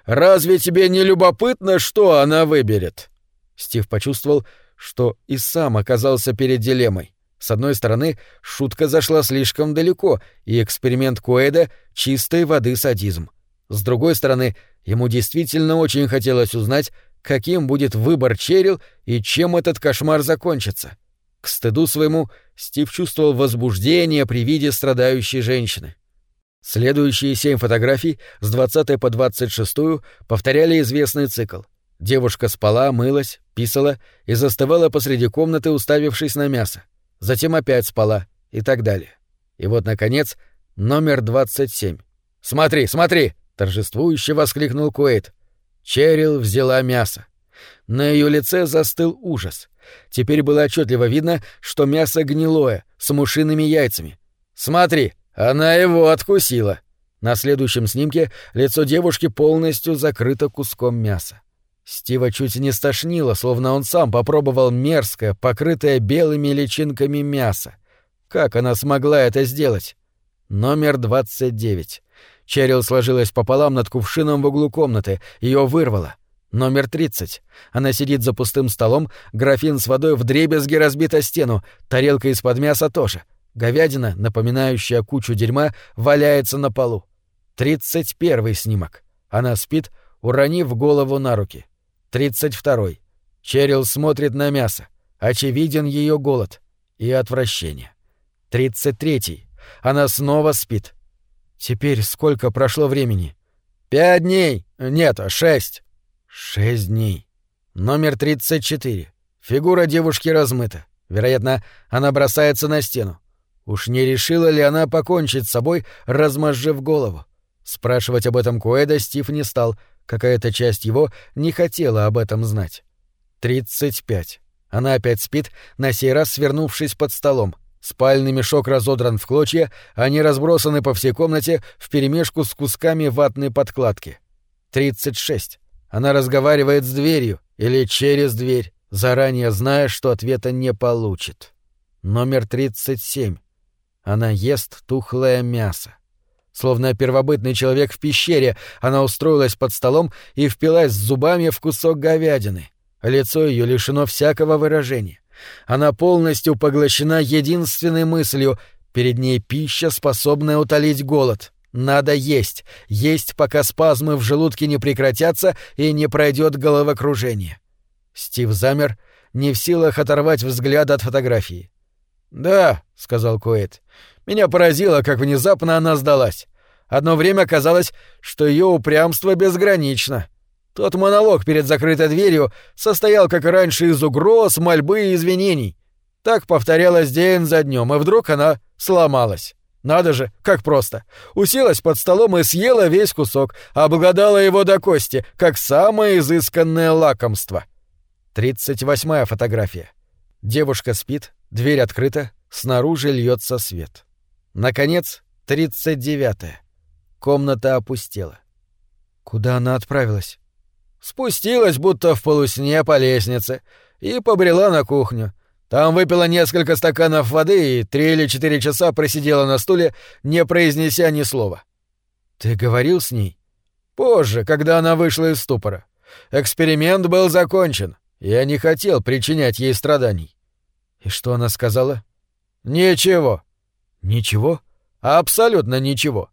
Разве тебе не любопытно, что она выберет? Стив почувствовал, что и сам оказался перед дилеммой. С одной стороны, шутка зашла слишком далеко, и эксперимент Куэда — чистой воды садизм. С другой стороны, ему действительно очень хотелось узнать, каким будет выбор Черил и чем этот кошмар закончится. К стыду своему Стив чувствовал возбуждение при виде страдающей женщины. Следующие семь фотографий с 20 по 26 повторяли известный цикл. Девушка спала, мылась, писала и застывала посреди комнаты, уставившись на мясо. Затем опять спала и так далее. И вот, наконец, номер 27. «Смотри, смотри!» — торжествующе воскликнул Куэйт. Черил взяла мясо. На ее лице застыл ужас. Теперь было отчетливо видно, что мясо гнилое, с мушиными яйцами. «Смотри, она его откусила!» На следующем снимке лицо девушки полностью закрыто куском мяса. Стива чуть не стошнило, словно он сам попробовал мерзкое, покрытое белыми личинками мясо. Как она смогла это сделать? Номер 29. Черил сложилась пополам над кувшином в углу комнаты, ее вырвало. Номер 30. Она сидит за пустым столом, графин с водой вдребезги разбит о стену, тарелка из-под мяса тоже. Говядина, напоминающая кучу дерьма, валяется на полу. 31 снимок. Она спит, уронив голову на руки. 32. Черил смотрит на мясо. Очевиден ее голод и отвращение. 33. Она снова спит. Теперь сколько прошло времени? Пять дней. Нет, шесть. Шесть дней. Номер 34. Фигура девушки размыта. Вероятно, она бросается на стену. Уж не решила ли она покончить с собой, размозжив голову? Спрашивать об этом Куэда Стив не стал, какая-то часть его не хотела об этом знать. 35. Она опять спит, на сей раз свернувшись под столом. Спальный мешок разодран в клочья, они разбросаны по всей комнате вперемешку с кусками ватной подкладки. 36. Она разговаривает с дверью или через дверь, заранее зная, что ответа не получит. Номер 37. Она ест тухлое мясо. Словно первобытный человек в пещере, она устроилась под столом и впилась зубами в кусок говядины. Лицо ее лишено всякого выражения. Она полностью поглощена единственной мыслью — перед ней пища, способная утолить голод. Надо есть, есть, пока спазмы в желудке не прекратятся и не пройдет головокружение. Стив замер, не в силах оторвать взгляд от фотографии. «Да», — сказал Куэт, — «меня поразило, как внезапно она сдалась. Одно время казалось, что ее упрямство безгранично. Тот монолог перед закрытой дверью состоял, как и раньше, из угроз, мольбы и извинений. Так повторялось день за днем, и вдруг она сломалась. Надо же, как просто. Уселась под столом и съела весь кусок, обглодала его до кости, как самое изысканное лакомство. Тридцать восьмая фотография. Девушка спит, дверь открыта, снаружи льется свет. Наконец, тридцать девятая. Комната опустела. Куда она отправилась? Спустилась, будто в полусне по лестнице, и побрела на кухню. Там выпила несколько стаканов воды и три или четыре часа просидела на стуле, не произнеся ни слова. Ты говорил с ней? Позже, когда она вышла из ступора. Эксперимент был закончен. Я не хотел причинять ей страданий. И что она сказала? Ничего. Ничего? Абсолютно ничего.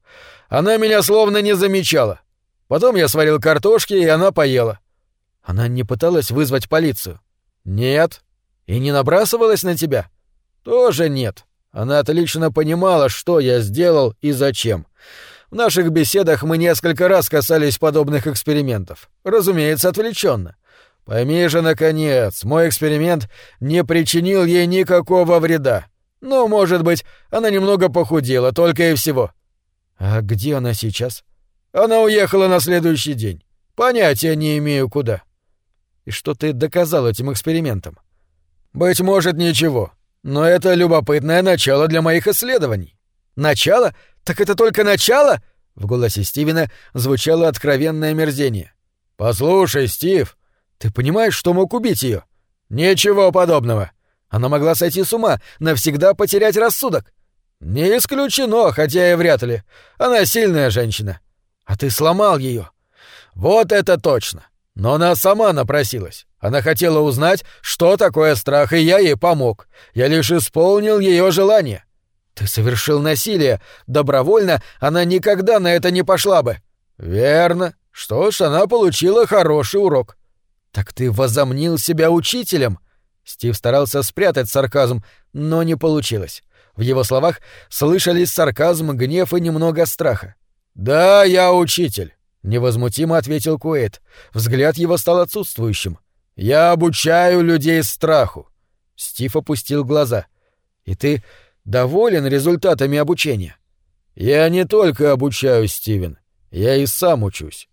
Она меня словно не замечала. Потом я сварил картошки, и она поела. Она не пыталась вызвать полицию? Нет. И не набрасывалась на тебя? Тоже нет. Она отлично понимала, что я сделал и зачем. В наших беседах мы несколько раз касались подобных экспериментов. Разумеется, отвлеченно. Пойми же, наконец, мой эксперимент не причинил ей никакого вреда. Ну, может быть, она немного похудела, только и всего. А где она сейчас? Она уехала на следующий день. Понятия не имею куда. И что ты доказал этим экспериментом? Быть может, ничего. Но это любопытное начало для моих исследований. Начало? Так это только начало? В голосе Стивена звучало откровенное мерзение. Послушай, Стив, ты понимаешь, что мог убить ее? Ничего подобного. Она могла сойти с ума, навсегда потерять рассудок. Не исключено, хотя и вряд ли. Она сильная женщина. А ты сломал ее. Вот это точно. Но она сама напросилась. Она хотела узнать, что такое страх, и я ей помог. Я лишь исполнил ее желание. Ты совершил насилие. Добровольно она никогда на это не пошла бы. Верно. Что ж, она получила хороший урок. Так ты возомнил себя учителем? Стив старался спрятать сарказм, но не получилось. В его словах слышались сарказм, гнев и немного страха. «Да, я учитель», — невозмутимо ответил Куэйт. Взгляд его стал отсутствующим. «Я обучаю людей страху». Стив опустил глаза. «И ты доволен результатами обучения?» «Я не только обучаю, Стивен. Я и сам учусь.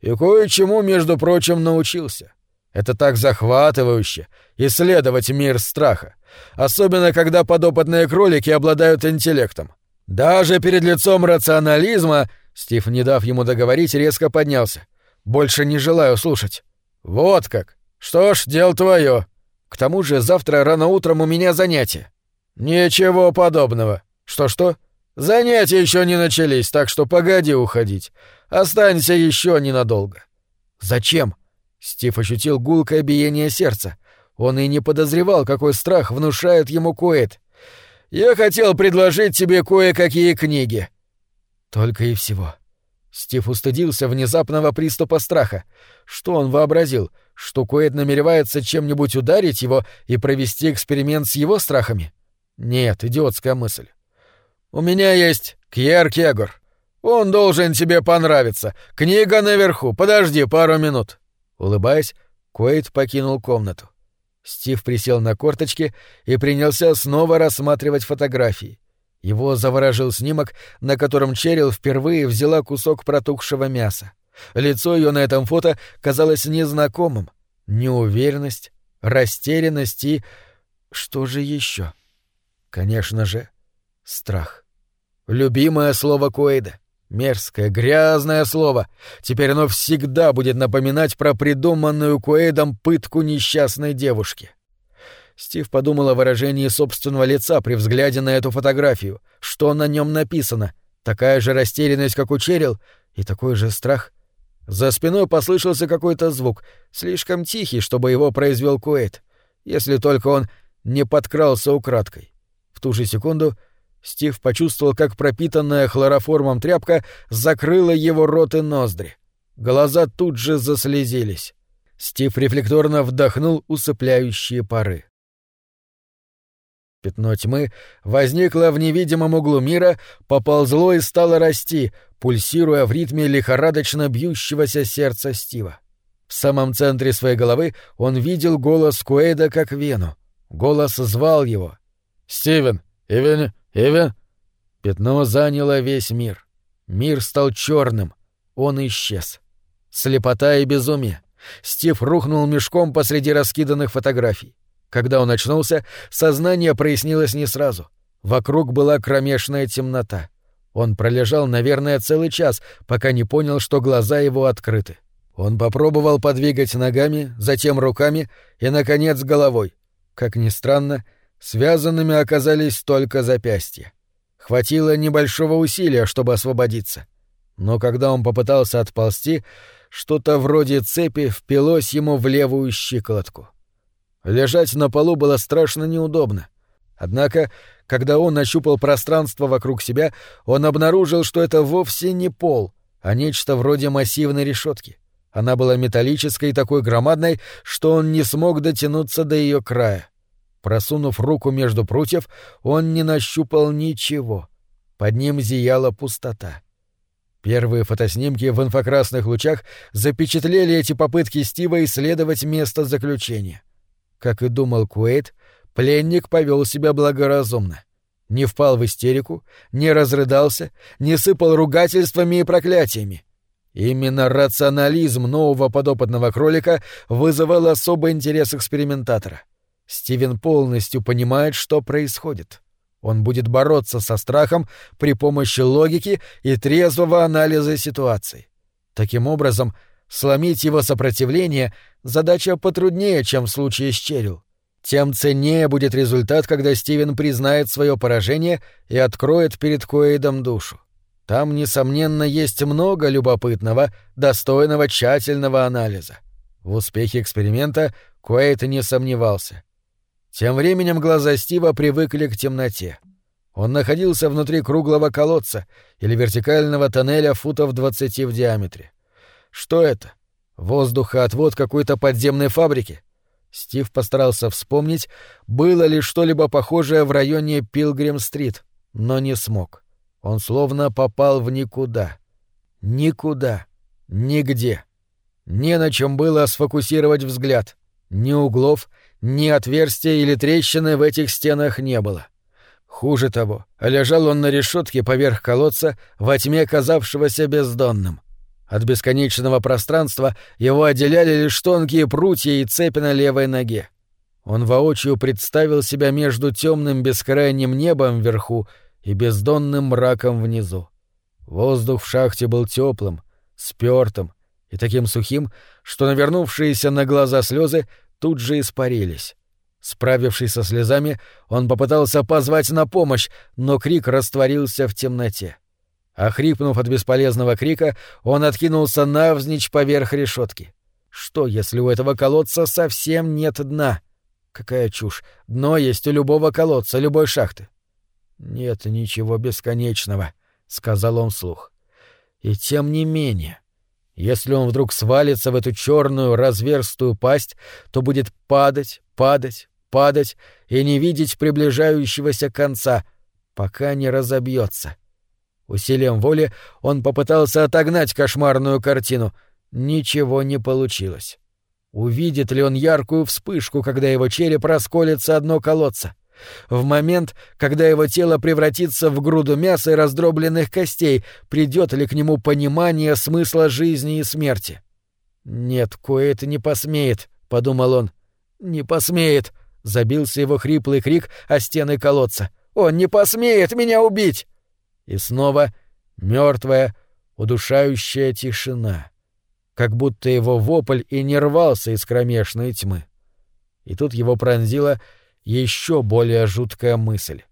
И кое-чему, между прочим, научился. Это так захватывающе — исследовать мир страха. Особенно, когда подопытные кролики обладают интеллектом. Даже перед лицом рационализма Стив, не дав ему договорить, резко поднялся. «Больше не желаю слушать». «Вот как! Что ж, дело твое. К тому же завтра рано утром у меня занятия». «Ничего подобного. Что-что? Занятия еще не начались, так что погоди уходить. Останься еще ненадолго». «Зачем?» Стив ощутил гулкое биение сердца. Он и не подозревал, какой страх внушает ему Куэт. «Я хотел предложить тебе кое-какие книги». Только и всего. Стив устыдился внезапного приступа страха. Что он вообразил? Что Куэт намеревается чем-нибудь ударить его и провести эксперимент с его страхами? Нет, идиотская мысль. «У меня есть Кьер Кегор. Он должен тебе понравиться. Книга наверху. Подожди пару минут». Улыбаясь, Куэйт покинул комнату. Стив присел на корточки и принялся снова рассматривать фотографии. Его заворожил снимок, на котором Черил впервые взяла кусок протухшего мяса. Лицо ее на этом фото казалось незнакомым. Неуверенность, растерянность и... Что же еще? Конечно же, страх. Любимое слово Куэйда. Мерзкое, грязное слово. Теперь оно всегда будет напоминать про придуманную Куэйдом пытку несчастной девушки. Стив подумал о выражении собственного лица при взгляде на эту фотографию. Что на нем написано? Такая же растерянность, как у Черил, и такой же страх. За спиной послышался какой-то звук, слишком тихий, чтобы его произвел Куэйт, если только он не подкрался украдкой. В ту же секунду Стив почувствовал, как пропитанная хлороформом тряпка закрыла его рот и ноздри. Глаза тут же заслезились. Стив рефлекторно вдохнул усыпляющие пары. Пятно тьмы возникло в невидимом углу мира, поползло и стало расти, пульсируя в ритме лихорадочно бьющегося сердца Стива. В самом центре своей головы он видел голос Куэйда как вену. Голос звал его. «Стивен! Ивен! Эве...» Пятно заняло весь мир. Мир стал черным. Он исчез. Слепота и безумие. Стив рухнул мешком посреди раскиданных фотографий. Когда он очнулся, сознание прояснилось не сразу. Вокруг была кромешная темнота. Он пролежал, наверное, целый час, пока не понял, что глаза его открыты. Он попробовал подвигать ногами, затем руками и, наконец, головой. Как ни странно, Связанными оказались только запястья. Хватило небольшого усилия, чтобы освободиться. Но когда он попытался отползти, что-то вроде цепи впилось ему в левую щиколотку. Лежать на полу было страшно неудобно. Однако, когда он нащупал пространство вокруг себя, он обнаружил, что это вовсе не пол, а нечто вроде массивной решетки. Она была металлической и такой громадной, что он не смог дотянуться до ее края. Просунув руку между прутьев, он не нащупал ничего. Под ним зияла пустота. Первые фотоснимки в инфракрасных лучах запечатлели эти попытки Стива исследовать место заключения. Как и думал Куэйт, пленник повел себя благоразумно. Не впал в истерику, не разрыдался, не сыпал ругательствами и проклятиями. Именно рационализм нового подопытного кролика вызывал особый интерес экспериментатора — Стивен полностью понимает, что происходит. Он будет бороться со страхом при помощи логики и трезвого анализа ситуации. Таким образом, сломить его сопротивление — задача потруднее, чем в случае с Черил. тем ценнее будет результат, когда Стивен признает свое поражение и откроет перед Куэйдом душу. Там, несомненно, есть много любопытного, достойного тщательного анализа. В успехе эксперимента Куэйд не сомневался. Тем временем глаза Стива привыкли к темноте. Он находился внутри круглого колодца или вертикального тоннеля футов 20 в диаметре. Что это? Воздухоотвод какой-то подземной фабрики? Стив постарался вспомнить, было ли что-либо похожее в районе Пилгрим-стрит, но не смог. Он словно попал в никуда. Никуда. Нигде. Не на чем было сфокусировать взгляд. Ни углов, ни отверстия или трещины в этих стенах не было. Хуже того, лежал он на решетке поверх колодца, во тьме казавшегося бездонным. От бесконечного пространства его отделяли лишь тонкие прутья и цепи на левой ноге. Он воочию представил себя между темным бескрайним небом вверху и бездонным мраком внизу. Воздух в шахте был теплым, спёртым и таким сухим, что навернувшиеся на глаза слезы тут же испарились. Справившись со слезами, он попытался позвать на помощь, но крик растворился в темноте. Охрипнув от бесполезного крика, он откинулся навзничь поверх решетки. Что, если у этого колодца совсем нет дна? Какая чушь! Дно есть у любого колодца, любой шахты. Нет ничего бесконечного, сказал он вслух. И тем не менее, если он вдруг свалится в эту черную разверстую пасть, то будет падать, падать, падать и не видеть приближающегося конца, пока не разобьется. Усилием воли он попытался отогнать кошмарную картину. Ничего не получилось. Увидит ли он яркую вспышку, когда его череп расколется одно колодца? В момент, когда его тело превратится в груду мяса и раздробленных костей, придет ли к нему понимание смысла жизни и смерти? «Нет, Куэйт не посмеет», — подумал он. «Не посмеет», — забился его хриплый крик о стены колодца. «Он не посмеет меня убить!» И снова мертвая, удушающая тишина, как будто его вопль и не рвался из кромешной тьмы. И тут его пронзила еще более жуткая мысль.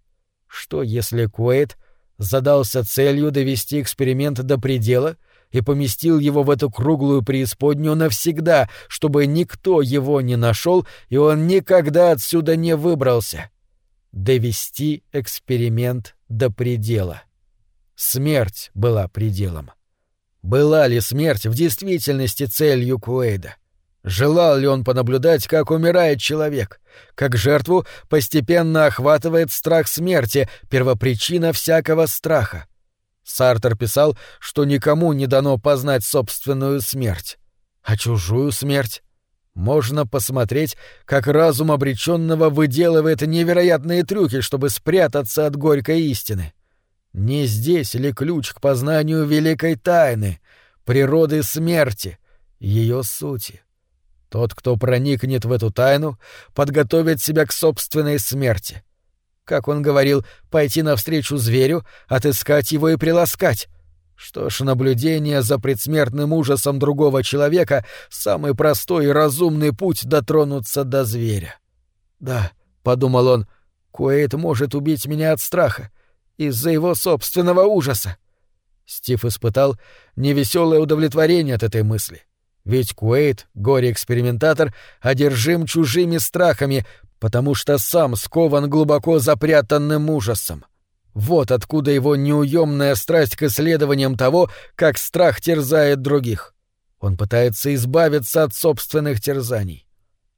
Что если Куэйт задался целью довести эксперимент до предела и поместил его в эту круглую преисподнюю навсегда, чтобы никто его не нашел и он никогда отсюда не выбрался? Довести эксперимент до предела. Смерть была пределом. Была ли смерть в действительности целью Куэйда? Желал ли он понаблюдать, как умирает человек, как жертву постепенно охватывает страх смерти, первопричина всякого страха? Сартер писал, что никому не дано познать собственную смерть. А чужую смерть? Можно посмотреть, как разум обреченного выделывает невероятные трюки, чтобы спрятаться от горькой истины. Не здесь ли ключ к познанию великой тайны, природы смерти, ее сути? Тот, кто проникнет в эту тайну, подготовит себя к собственной смерти. Как он говорил, пойти навстречу зверю, отыскать его и приласкать. Что ж, наблюдение за предсмертным ужасом другого человека — самый простой и разумный путь дотронуться до зверя. «Да», — подумал он, — «Куэйт может убить меня от страха, из-за его собственного ужаса. Стив испытал невеселое удовлетворение от этой мысли. Ведь Куэйт, горе-экспериментатор, одержим чужими страхами, потому что сам скован глубоко запрятанным ужасом. Вот откуда его неуемная страсть к исследованиям того, как страх терзает других. Он пытается избавиться от собственных терзаний.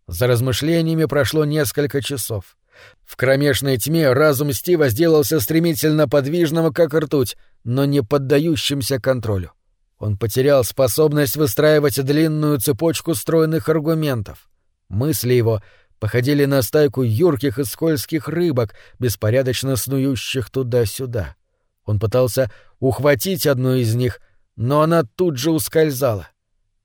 За размышлениями прошло несколько часов. В кромешной тьме разум Стива сделался стремительно подвижным, как ртуть, но не поддающимся контролю. Он потерял способность выстраивать длинную цепочку стройных аргументов. Мысли его походили на стайку юрких и скользких рыбок, беспорядочно снующих туда-сюда. Он пытался ухватить одну из них, но она тут же ускользала.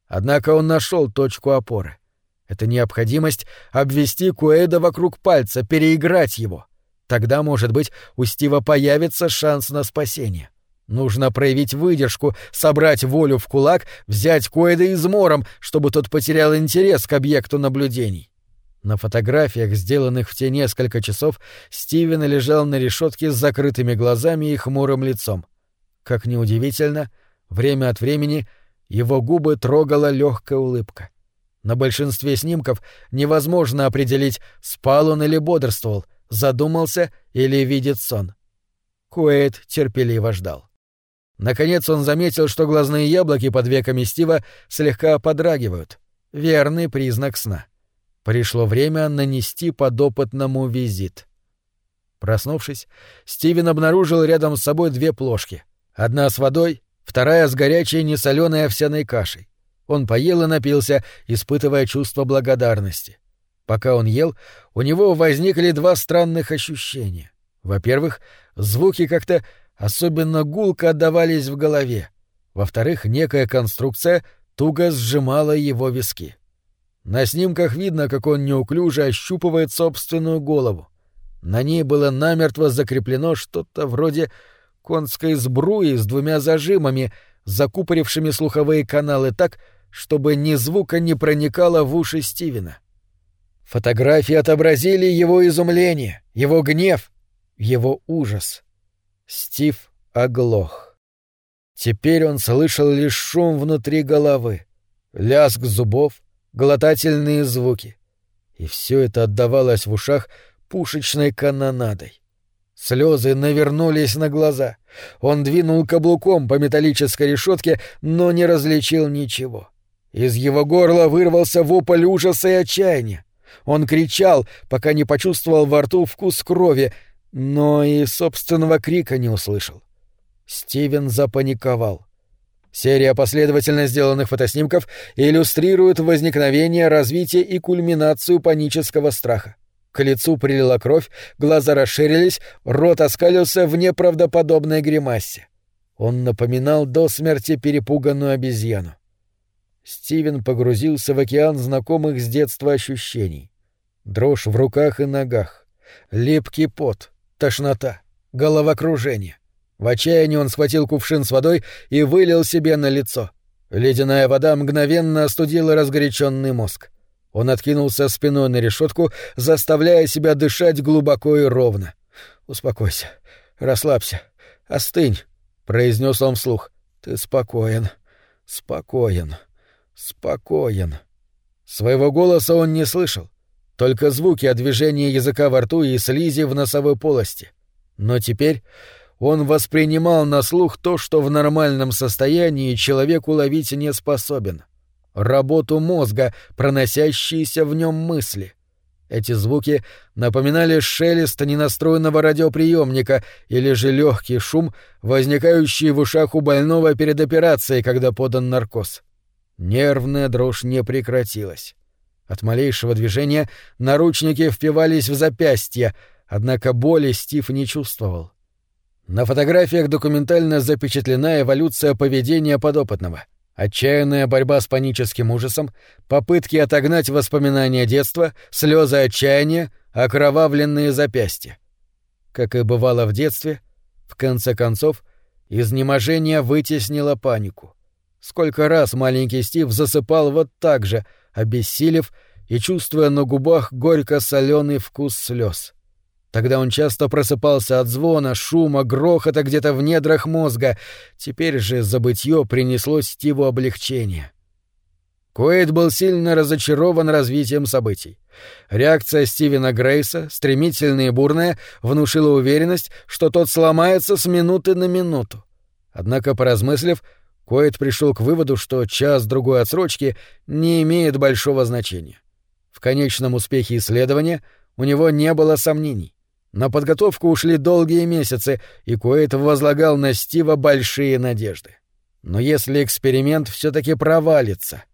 Однако он нашел точку опоры. Это необходимость обвести Куэда вокруг пальца, переиграть его. Тогда, может быть, у Стива появится шанс на спасение. Нужно проявить выдержку, собрать волю в кулак, взять Куэда измором, чтобы тот потерял интерес к объекту наблюдений. На фотографиях, сделанных в те несколько часов, Стивен лежал на решетке с закрытыми глазами и хмурым лицом. Как неудивительно, время от времени его губы трогала легкая улыбка. На большинстве снимков невозможно определить, спал он или бодрствовал, задумался или видит сон. Куэйт терпеливо ждал. Наконец он заметил, что глазные яблоки под веками Стива слегка подрагивают. Верный признак сна. Пришло время нанести подопытному визит. Проснувшись, Стивен обнаружил рядом с собой две плошки. Одна с водой, вторая с горячей несоленой овсяной кашей. Он поел и напился, испытывая чувство благодарности. Пока он ел, у него возникли два странных ощущения. Во-первых, звуки как-то особенно гулко отдавались в голове. Во-вторых, некая конструкция туго сжимала его виски. На снимках видно, как он неуклюже ощупывает собственную голову. На ней было намертво закреплено что-то вроде конской сбруи с двумя зажимами, закупорившими слуховые каналы так, чтобы ни звука не проникало в уши Стивена. Фотографии отобразили его изумление, его гнев, его ужас. Стив оглох. Теперь он слышал лишь шум внутри головы, лязг зубов, глотательные звуки. И все это отдавалось в ушах пушечной канонадой. Слезы навернулись на глаза. Он двинул каблуком по металлической решетке, но не различил ничего. Из его горла вырвался вопль ужаса и отчаяния. Он кричал, пока не почувствовал во рту вкус крови, но и собственного крика не услышал. Стивен запаниковал. Серия последовательно сделанных фотоснимков иллюстрирует возникновение, развитие и кульминацию панического страха. К лицу прилила кровь, глаза расширились, рот оскалился в неправдоподобной гримасе. Он напоминал до смерти перепуганную обезьяну. Стивен погрузился в океан знакомых с детства ощущений. Дрожь в руках и ногах, липкий пот, тошнота, головокружение. В отчаянии он схватил кувшин с водой и вылил себе на лицо. Ледяная вода мгновенно остудила разгоряченный мозг. Он откинулся спиной на решетку, заставляя себя дышать глубоко и ровно. «Успокойся, расслабься, остынь», — произнес он вслух. «Ты спокоен, спокоен, спокоен». Своего голоса он не слышал, только звуки о движении языка во рту и слизи в носовой полости. Но теперь он воспринимал на слух то, что в нормальном состоянии человек уловить не способен. Работу мозга, проносящиеся в нем мысли. Эти звуки напоминали шелест ненастроенного радиоприемника или же легкий шум, возникающий в ушах у больного перед операцией, когда подан наркоз. Нервная дрожь не прекратилась. От малейшего движения наручники впивались в запястья, однако боли Стив не чувствовал. На фотографиях документально запечатлена эволюция поведения подопытного. Отчаянная борьба с паническим ужасом, попытки отогнать воспоминания детства, слезы отчаяния, окровавленные запястья. Как и бывало в детстве, в конце концов, изнеможение вытеснило панику. Сколько раз маленький Стив засыпал вот так же, обессилев и чувствуя на губах горько-соленый вкус слез. Тогда он часто просыпался от звона, шума, грохота где-то в недрах мозга. Теперь же забытье принесло Стиву облегчение. Куэйд был сильно разочарован развитием событий. Реакция Стивена Грейса, стремительная и бурная, внушила уверенность, что тот сломается с минуты на минуту. Однако, поразмыслив, Куэйд пришел к выводу, что час-другой отсрочки не имеет большого значения. В конечном успехе исследования у него не было сомнений. На подготовку ушли долгие месяцы, и Куэйт возлагал на Стива большие надежды. Но если эксперимент все-таки провалится...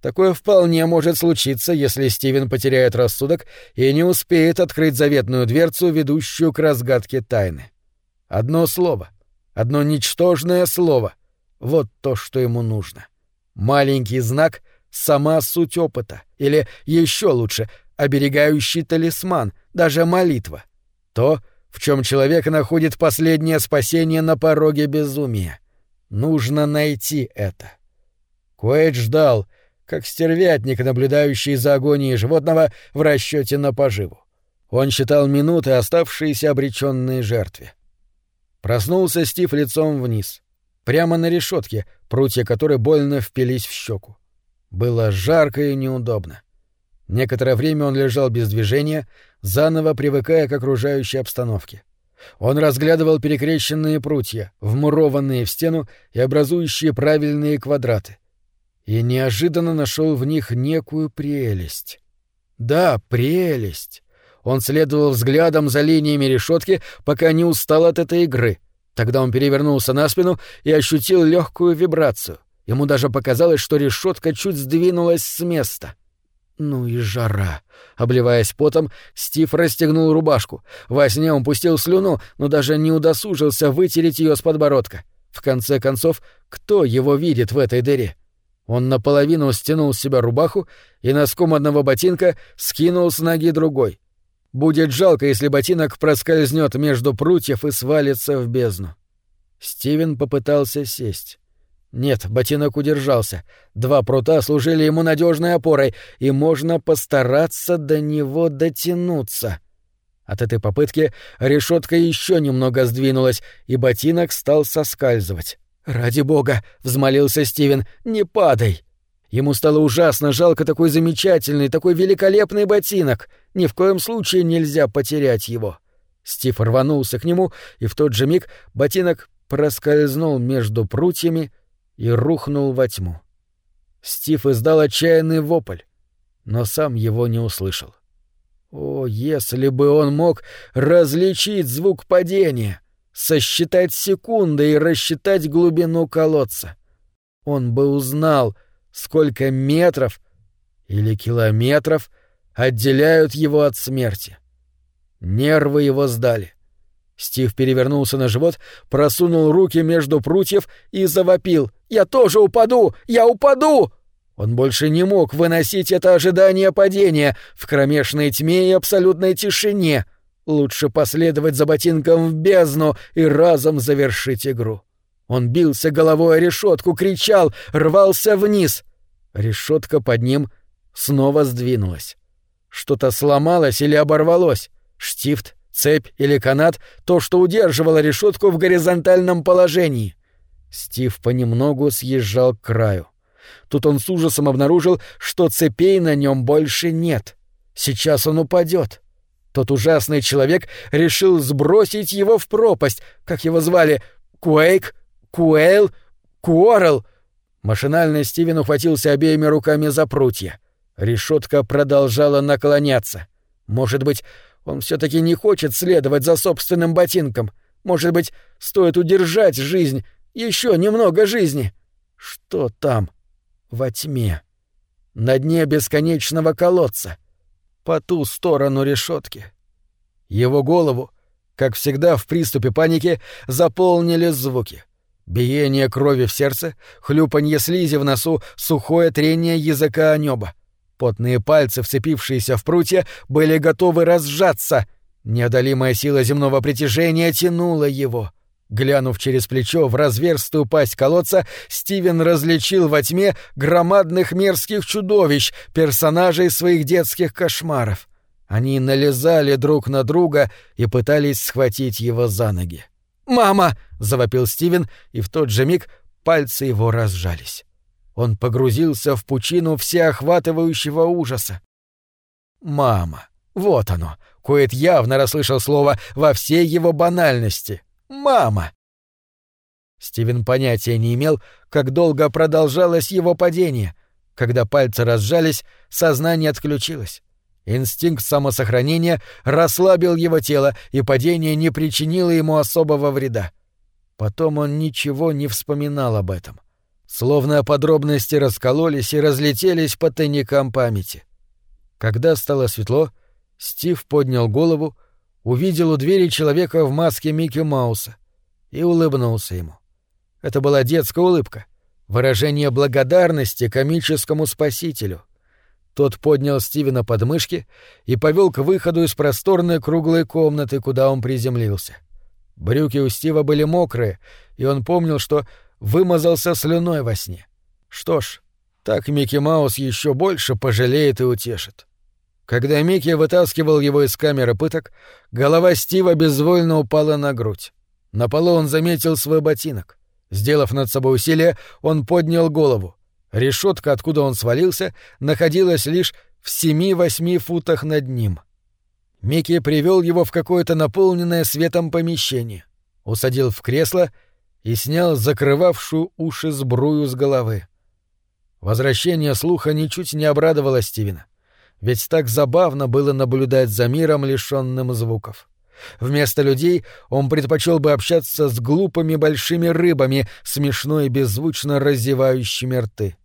Такое вполне может случиться, если Стивен потеряет рассудок и не успеет открыть заветную дверцу, ведущую к разгадке тайны. Одно слово, одно ничтожное слово — вот то, что ему нужно. Маленький знак — сама суть опыта, или еще лучше — оберегающий талисман, даже молитва — то, в чем человек находит последнее спасение на пороге безумия. Нужно найти это. Куэйд ждал, как стервятник, наблюдающий за агонией животного в расчете на поживу. Он считал минуты, оставшиеся обреченные жертве. Проснулся Стив лицом вниз, прямо на решетке, прутья которой больно впились в щеку. Было жарко и неудобно. Некоторое время он лежал без движения, заново привыкая к окружающей обстановке. Он разглядывал перекрещенные прутья, вмурованные в стену и образующие правильные квадраты. И неожиданно нашел в них некую прелесть. Да, прелесть. Он следовал взглядом за линиями решетки, пока не устал от этой игры. Тогда он перевернулся на спину и ощутил легкую вибрацию. Ему даже показалось, что решетка чуть сдвинулась с места. Ну и жара. Обливаясь потом, Стив расстегнул рубашку. Во сне он пустил слюну, но даже не удосужился вытереть ее с подбородка. В конце концов, кто его видит в этой дыре? Он наполовину стянул с себя рубаху и носком одного ботинка скинул с ноги другой. Будет жалко, если ботинок проскользнет между прутьев и свалится в бездну. Стивен попытался сесть. Нет, ботинок удержался. Два прута служили ему надежной опорой, и можно постараться до него дотянуться. От этой попытки решетка еще немного сдвинулась, и ботинок стал соскальзывать. «Ради бога!» — взмолился Стивен. «Не падай!» Ему стало ужасно жалко такой замечательный, такой великолепный ботинок. Ни в коем случае нельзя потерять его. Стив рванулся к нему, и в тот же миг ботинок проскользнул между прутьями и рухнул во тьму. Стив издал отчаянный вопль, но сам его не услышал. О, если бы он мог различить звук падения, сосчитать секунды и рассчитать глубину колодца. Он бы узнал — сколько метров или километров отделяют его от смерти. Нервы его сдали. Стив перевернулся на живот, просунул руки между прутьев и завопил. «Я тоже упаду! Я упаду!» Он больше не мог выносить это ожидание падения в кромешной тьме и абсолютной тишине. Лучше последовать за ботинком в бездну и разом завершить игру. Он бился головой о решетку, кричал, рвался вниз. Решетка под ним снова сдвинулась. Что-то сломалось или оборвалось. Штифт, цепь или канат — то, что удерживало решетку в горизонтальном положении. Стив понемногу съезжал к краю. Тут он с ужасом обнаружил, что цепей на нем больше нет. Сейчас он упадет. Тот ужасный человек решил сбросить его в пропасть, как его звали, Куэйк, Куэйл, Куорел. Машинально Стивен ухватился обеими руками за прутья. Решетка продолжала наклоняться. Может быть, он все-таки не хочет следовать за собственным ботинком. Может быть, стоит удержать жизнь, еще немного жизни. Что там? Во тьме. На дне бесконечного колодца. По ту сторону решетки. Его голову, как всегда в приступе паники, заполнили звуки — Биение крови в сердце, хлюпанье слизи в носу, сухое трение языка о небо. Потные пальцы, вцепившиеся в прутья, были готовы разжаться. Неодолимая сила земного притяжения тянула его. Глянув через плечо в разверстую пасть колодца, Стивен различил во тьме громадных мерзких чудовищ, персонажей своих детских кошмаров. Они налезали друг на друга и пытались схватить его за ноги. «Мама!» — завопил Стивен, и в тот же миг пальцы его разжались. Он погрузился в пучину всеохватывающего ужаса. «Мама!» Вот оно. Куэт явно расслышал слово во всей его банальности. «Мама!» Стивен понятия не имел, как долго продолжалось его падение. Когда пальцы разжались, сознание отключилось. Инстинкт самосохранения расслабил его тело, и падение не причинило ему особого вреда. Потом он ничего не вспоминал об этом. Словно подробности раскололись и разлетелись по тайникам памяти. Когда стало светло, Стив поднял голову, увидел у двери человека в маске Микки Мауса и улыбнулся ему. Это была детская улыбка, выражение благодарности комическому спасителю — тот поднял Стивена под мышки и повел к выходу из просторной круглой комнаты, куда он приземлился. Брюки у Стива были мокрые, и он помнил, что вымазался слюной во сне. Что ж, Так Микки Маус еще больше пожалеет и утешит. Когда Микки вытаскивал его из камеры пыток, голова Стива безвольно упала на грудь. На полу он заметил свой ботинок. Сделав над собой усилие, он поднял голову. Решетка, откуда он свалился, находилась лишь в семи-восьми футах над ним. Микки привел его в какое-то наполненное светом помещение, усадил в кресло и снял закрывавшую уши сбрую с головы. Возвращение слуха ничуть не обрадовало Стивена, ведь так забавно было наблюдать за миром, лишенным звуков. Вместо людей он предпочел бы общаться с глупыми большими рыбами, смешно и беззвучно разевающими рты.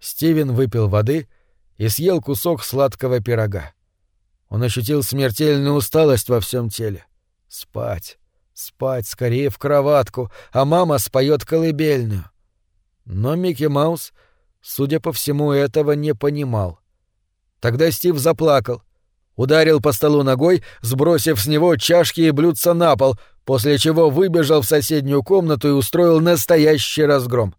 Стивен выпил воды и съел кусок сладкого пирога. Он ощутил смертельную усталость во всем теле. Спать, спать, скорее в кроватку, а мама споет колыбельную. Но Микки Маус, судя по всему, этого не понимал. Тогда Стив заплакал, ударил по столу ногой, сбросив с него чашки и блюдца на пол, после чего выбежал в соседнюю комнату и устроил настоящий разгром.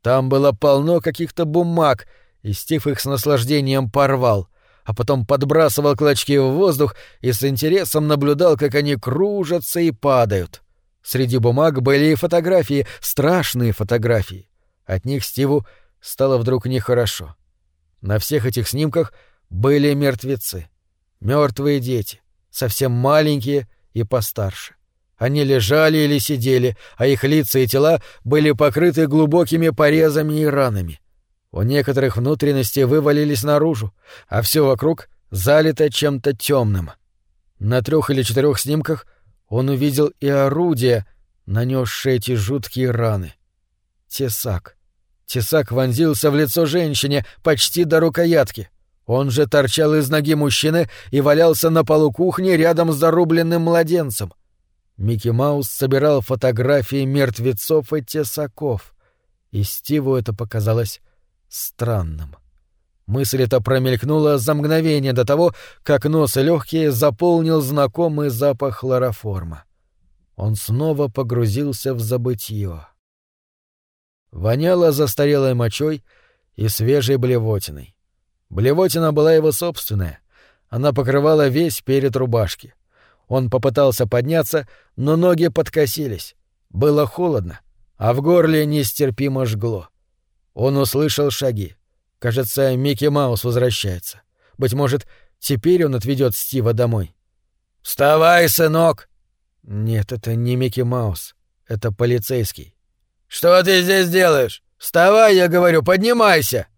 Там было полно каких-то бумаг, и Стив их с наслаждением порвал, а потом подбрасывал клочки в воздух и с интересом наблюдал, как они кружатся и падают. Среди бумаг были и фотографии, страшные фотографии. От них Стиву стало вдруг нехорошо. На всех этих снимках были мертвецы. Мертвые дети, совсем маленькие и постарше. Они лежали или сидели, а их лица и тела были покрыты глубокими порезами и ранами. У некоторых внутренности вывалились наружу, а все вокруг залито чем-то темным. На трех или четырех снимках он увидел и орудие, нанесшее эти жуткие раны. Тесак. Тесак вонзился в лицо женщине почти до рукоятки. Он же торчал из ноги мужчины и валялся на полу кухни рядом с зарубленным младенцем. Микки Маус собирал фотографии мертвецов и тесаков, и Стиву это показалось странным. Мысль эта промелькнула за мгновение до того, как нос и легкие заполнил знакомый запах хлороформа. Он снова погрузился в забытье. Воняло застарелой мочой и свежей блевотиной. Блевотина была его собственная. Она покрывала весь перед рубашки. Он попытался подняться, но ноги подкосились. Было холодно, а в горле нестерпимо жгло. Он услышал шаги. Кажется, Микки Маус возвращается. Быть может, теперь он отведет Стива домой. «Вставай, сынок!» Нет, это не Микки Маус. Это полицейский. «Что ты здесь делаешь? Вставай, я говорю, поднимайся!»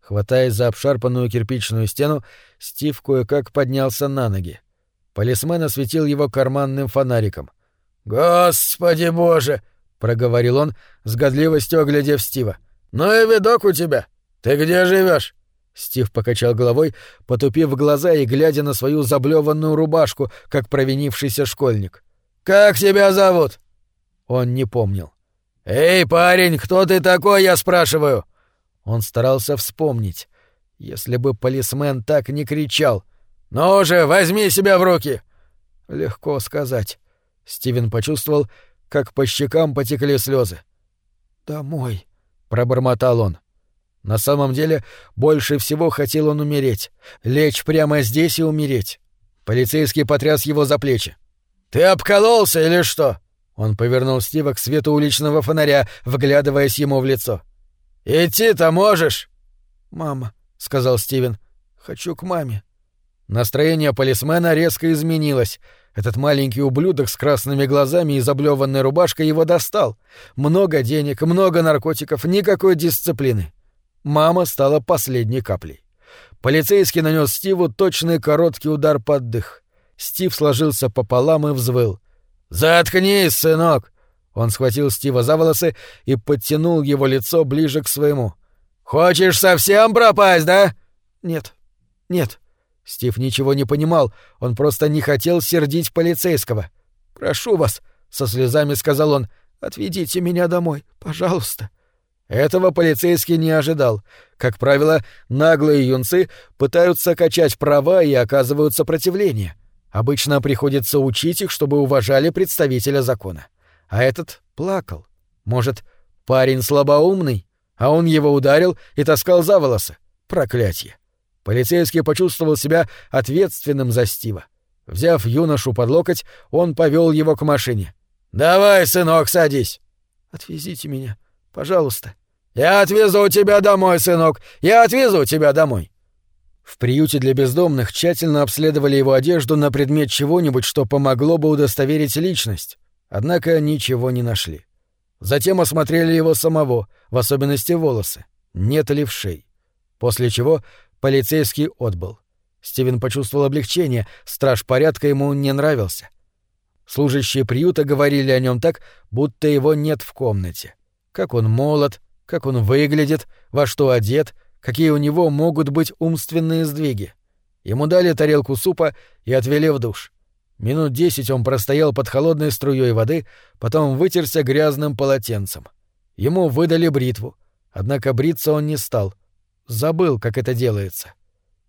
Хватаясь за обшарпанную кирпичную стену, Стив кое-как поднялся на ноги. Полисмен осветил его карманным фонариком. «Господи боже!» — проговорил он, с годливостью оглядев Стива. «Ну и видок у тебя! Ты где живешь? Стив покачал головой, потупив глаза и глядя на свою заблеванную рубашку, как провинившийся школьник. «Как тебя зовут?» Он не помнил. «Эй, парень, кто ты такой, я спрашиваю?» Он старался вспомнить. Если бы полисмен так не кричал. «Ну же, возьми себя в руки!» Легко сказать. Стивен почувствовал, как по щекам потекли слезы. «Домой», — пробормотал он. На самом деле, больше всего хотел он умереть. Лечь прямо здесь и умереть. Полицейский потряс его за плечи. «Ты обкололся или что?» Он повернул Стива к свету уличного фонаря, вглядываясь ему в лицо. «Идти-то можешь?» «Мама», — сказал Стивен, — «хочу к маме». Настроение полисмена резко изменилось. Этот маленький ублюдок с красными глазами и заблеванной рубашкой его достал. Много денег, много наркотиков, никакой дисциплины. Мама стала последней каплей. Полицейский нанес Стиву точный короткий удар под дых. Стив сложился пополам и взвыл. «Заткнись, сынок! Он схватил Стива за волосы и подтянул его лицо ближе к своему. «Хочешь совсем пропасть, да?» «Нет, нет». Стив ничего не понимал, он просто не хотел сердить полицейского. «Прошу вас», — со слезами сказал он, — «отведите меня домой, пожалуйста». Этого полицейский не ожидал. Как правило, наглые юнцы пытаются качать права и оказывают сопротивление. Обычно приходится учить их, чтобы уважали представителя закона. А этот плакал. Может, парень слабоумный? А он его ударил и таскал за волосы. Проклятье. Полицейский почувствовал себя ответственным за Стива. Взяв юношу под локоть, он повел его к машине. «Давай, сынок, садись!» «Отвезите меня, пожалуйста». «Я отвезу тебя домой, сынок! Я отвезу тебя домой!» В приюте для бездомных тщательно обследовали его одежду на предмет чего-нибудь, что помогло бы удостоверить личность, однако ничего не нашли. Затем осмотрели его самого, в особенности волосы, нет ли вшей. После чего полицейский отбыл. Стивен почувствовал облегчение, страж порядка ему не нравился. Служащие приюта говорили о нем так, будто его нет в комнате. Как он молод, как он выглядит, во что одет, какие у него могут быть умственные сдвиги. Ему дали тарелку супа и отвели в душ. Минут десять он простоял под холодной струей воды, потом вытерся грязным полотенцем. Ему выдали бритву, однако бриться он не стал. Забыл, как это делается.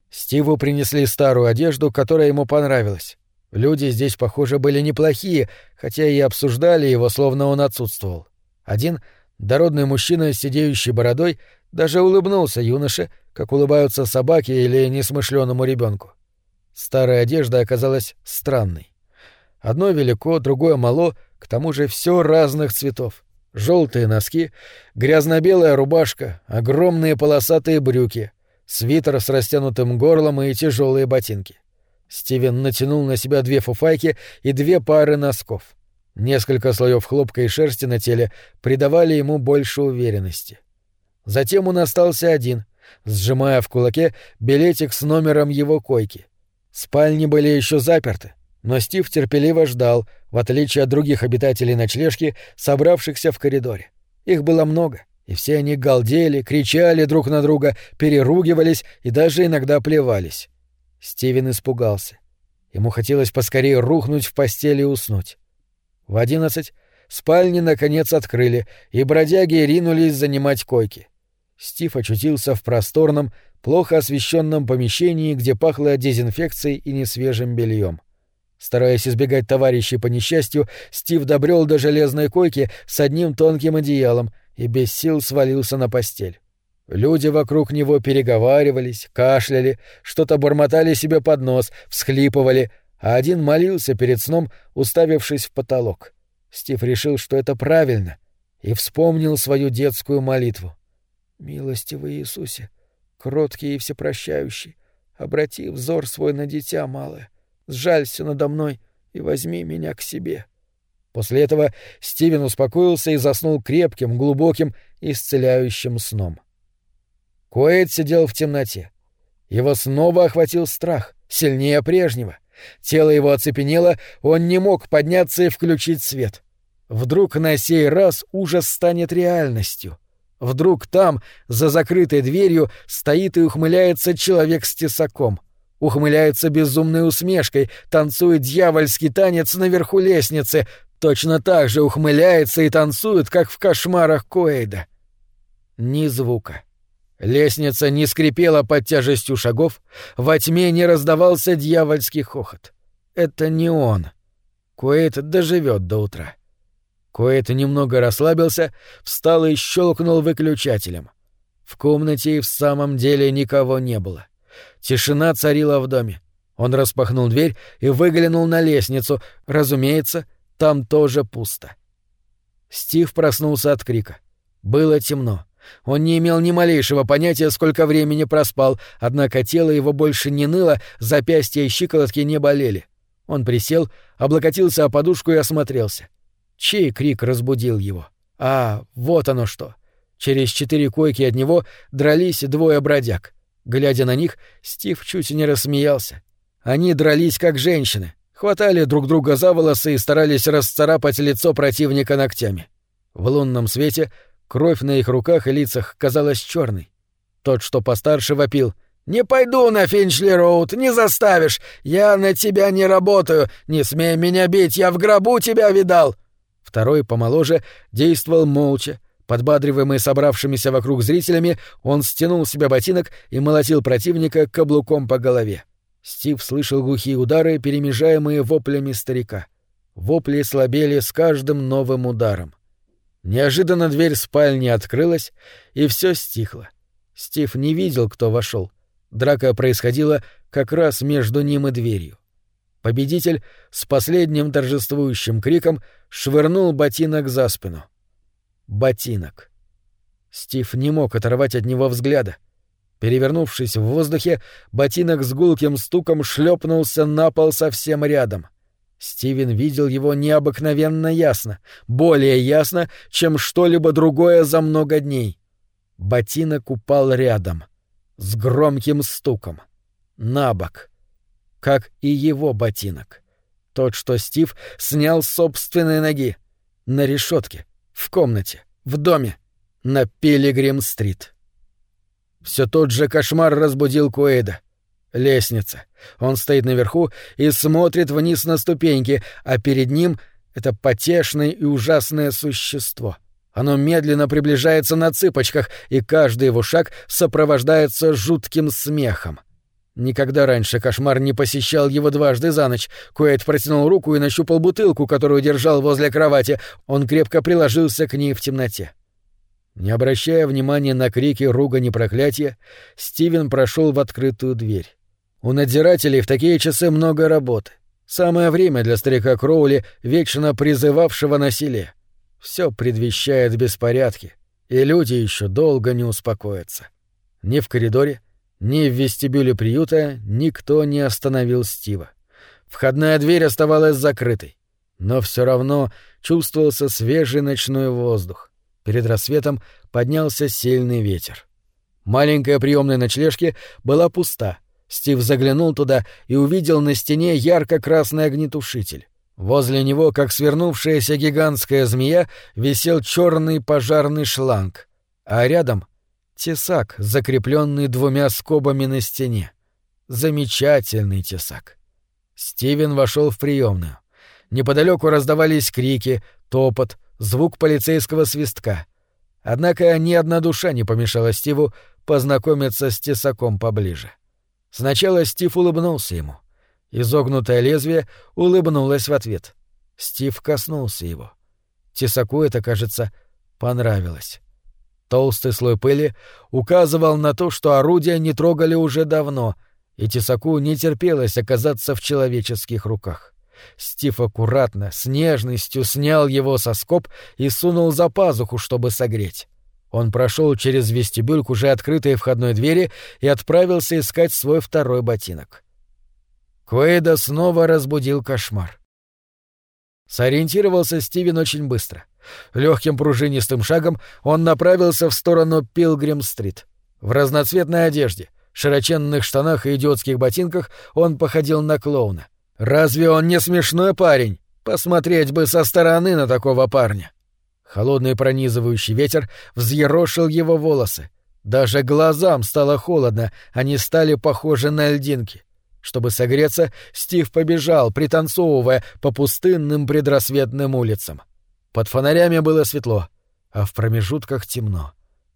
Стиву принесли старую одежду, которая ему понравилась. Люди здесь, похоже, были неплохие, хотя и обсуждали его, словно он отсутствовал. Один, дородный мужчина с сидеющей бородой, даже улыбнулся юноше, как улыбаются собаке или несмышленному ребенку. Старая одежда оказалась странной. Одно велико, другое мало, к тому же все разных цветов. Желтые носки, грязно-белая рубашка, огромные полосатые брюки, свитер с растянутым горлом и тяжелые ботинки. Стивен натянул на себя две фуфайки и две пары носков. Несколько слоев хлопка и шерсти на теле придавали ему больше уверенности. Затем он остался один, сжимая в кулаке билетик с номером его койки. Спальни были еще заперты, но Стив терпеливо ждал, в отличие от других обитателей ночлежки, собравшихся в коридоре. Их было много, и все они галдели, кричали друг на друга, переругивались и даже иногда плевались. Стивен испугался. Ему хотелось поскорее рухнуть в постели и уснуть. В одиннадцать спальни наконец открыли, и бродяги ринулись занимать койки. Стив очутился в просторном, плохо освещенном помещении, где пахло дезинфекцией и несвежим бельем. Стараясь избегать товарищей по несчастью, Стив добрел до железной койки с одним тонким одеялом и без сил свалился на постель. Люди вокруг него переговаривались, кашляли, что-то бормотали себе под нос, всхлипывали, а один молился перед сном, уставившись в потолок. Стив решил, что это правильно, и вспомнил свою детскую молитву. «Милостивый Иисусе, кроткий и всепрощающий, обрати взор свой на дитя малое, сжалься надо мной и возьми меня к себе». После этого Стивен успокоился и заснул крепким, глубоким, исцеляющим сном. Коэт сидел в темноте. Его снова охватил страх, сильнее прежнего. Тело его оцепенело, он не мог подняться и включить свет. Вдруг на сей раз ужас станет реальностью. Вдруг там, за закрытой дверью, стоит и ухмыляется человек с тесаком. Ухмыляется безумной усмешкой, танцует дьявольский танец наверху лестницы, точно так же ухмыляется и танцует, как в кошмарах Коэйда. Ни звука. Лестница не скрипела под тяжестью шагов, во тьме не раздавался дьявольский хохот. Это не он. Куэйт доживет до утра. Куэйт немного расслабился, встал и щелкнул выключателем. В комнате и в самом деле никого не было. Тишина царила в доме. Он распахнул дверь и выглянул на лестницу. Разумеется, там тоже пусто. Стив проснулся от крика. Было темно. Он не имел ни малейшего понятия, сколько времени проспал, однако тело его больше не ныло, запястья и щиколотки не болели. Он присел, облокотился о подушку и осмотрелся. Чей крик разбудил его? А, вот оно что. Через четыре койки от него дрались двое бродяг. Глядя на них, Стив чуть не рассмеялся. Они дрались как женщины, хватали друг друга за волосы и старались расцарапать лицо противника ногтями. В лунном свете Кровь на их руках и лицах казалась черной. Тот, что постарше, вопил. «Не пойду на Финчли-Роуд, не заставишь! Я на тебя не работаю! Не смей меня бить, я в гробу тебя видал!» Второй, помоложе, действовал молча. Подбадриваемый собравшимися вокруг зрителями, он стянул с себя ботинок и молотил противника каблуком по голове. Стив слышал глухие удары, перемежаемые воплями старика. Вопли слабели с каждым новым ударом. Неожиданно дверь спальни открылась, и все стихло. Стив не видел, кто вошел. Драка происходила как раз между ним и дверью. Победитель с последним торжествующим криком швырнул ботинок за спину. Ботинок. Стив не мог оторвать от него взгляда. Перевернувшись в воздухе, ботинок с гулким стуком шлепнулся на пол совсем рядом. Стивен видел его необыкновенно ясно, более ясно, чем что-либо другое за много дней. Ботинок упал рядом, с громким стуком, на бок, как и его ботинок. Тот, что Стив снял с собственной ноги, на решетке, в комнате, в доме, на Пилигрим-стрит. Все тот же кошмар разбудил Куэйда. Лестница. Он стоит наверху и смотрит вниз на ступеньки, а перед ним это потешное и ужасное существо. Оно медленно приближается на цыпочках, и каждый его шаг сопровождается жутким смехом. Никогда раньше кошмар не посещал его дважды за ночь. Куэйд протянул руку и нащупал бутылку, которую держал возле кровати. Он крепко приложился к ней в темноте. Не обращая внимания на крики, ругань и проклятия, Стивен прошел в открытую дверь. У надзирателей в такие часы много работы. Самое время для старика Кроули, вечно призывавшего насилие. Все предвещает беспорядки, и люди еще долго не успокоятся. Ни в коридоре, ни в вестибюле приюта никто не остановил Стива. Входная дверь оставалась закрытой, но все равно чувствовался свежий ночной воздух. Перед рассветом поднялся сильный ветер. Маленькая приемная ночлежки была пуста. Стив заглянул туда и увидел на стене ярко-красный огнетушитель. Возле него, как свернувшаяся гигантская змея, висел черный пожарный шланг, а рядом — тесак, закрепленный двумя скобами на стене. Замечательный тесак. Стивен вошел в приемную. Неподалеку раздавались крики, топот, звук полицейского свистка. Однако ни одна душа не помешала Стиву познакомиться с тесаком поближе. Сначала Стив улыбнулся ему. Изогнутое лезвие улыбнулось в ответ. Стив коснулся его. Тесаку это, кажется, понравилось. Толстый слой пыли указывал на то, что орудия не трогали уже давно, и тесаку не терпелось оказаться в человеческих руках. Стив аккуратно, с нежностью снял его со скоб и сунул за пазуху, чтобы согреть. Он прошел через вестибюль к уже открытой входной двери и отправился искать свой второй ботинок. Куэйда снова разбудил кошмар. Сориентировался Стивен очень быстро. Легким пружинистым шагом он направился в сторону Пилгрим-стрит. В разноцветной одежде, широченных штанах и идиотских ботинках он походил на клоуна — Разве он не смешной парень? Посмотреть бы со стороны на такого парня. Холодный пронизывающий ветер взъерошил его волосы. Даже глазам стало холодно, они стали похожи на льдинки. Чтобы согреться, Стив побежал, пританцовывая по пустынным предрассветным улицам. Под фонарями было светло, а в промежутках темно.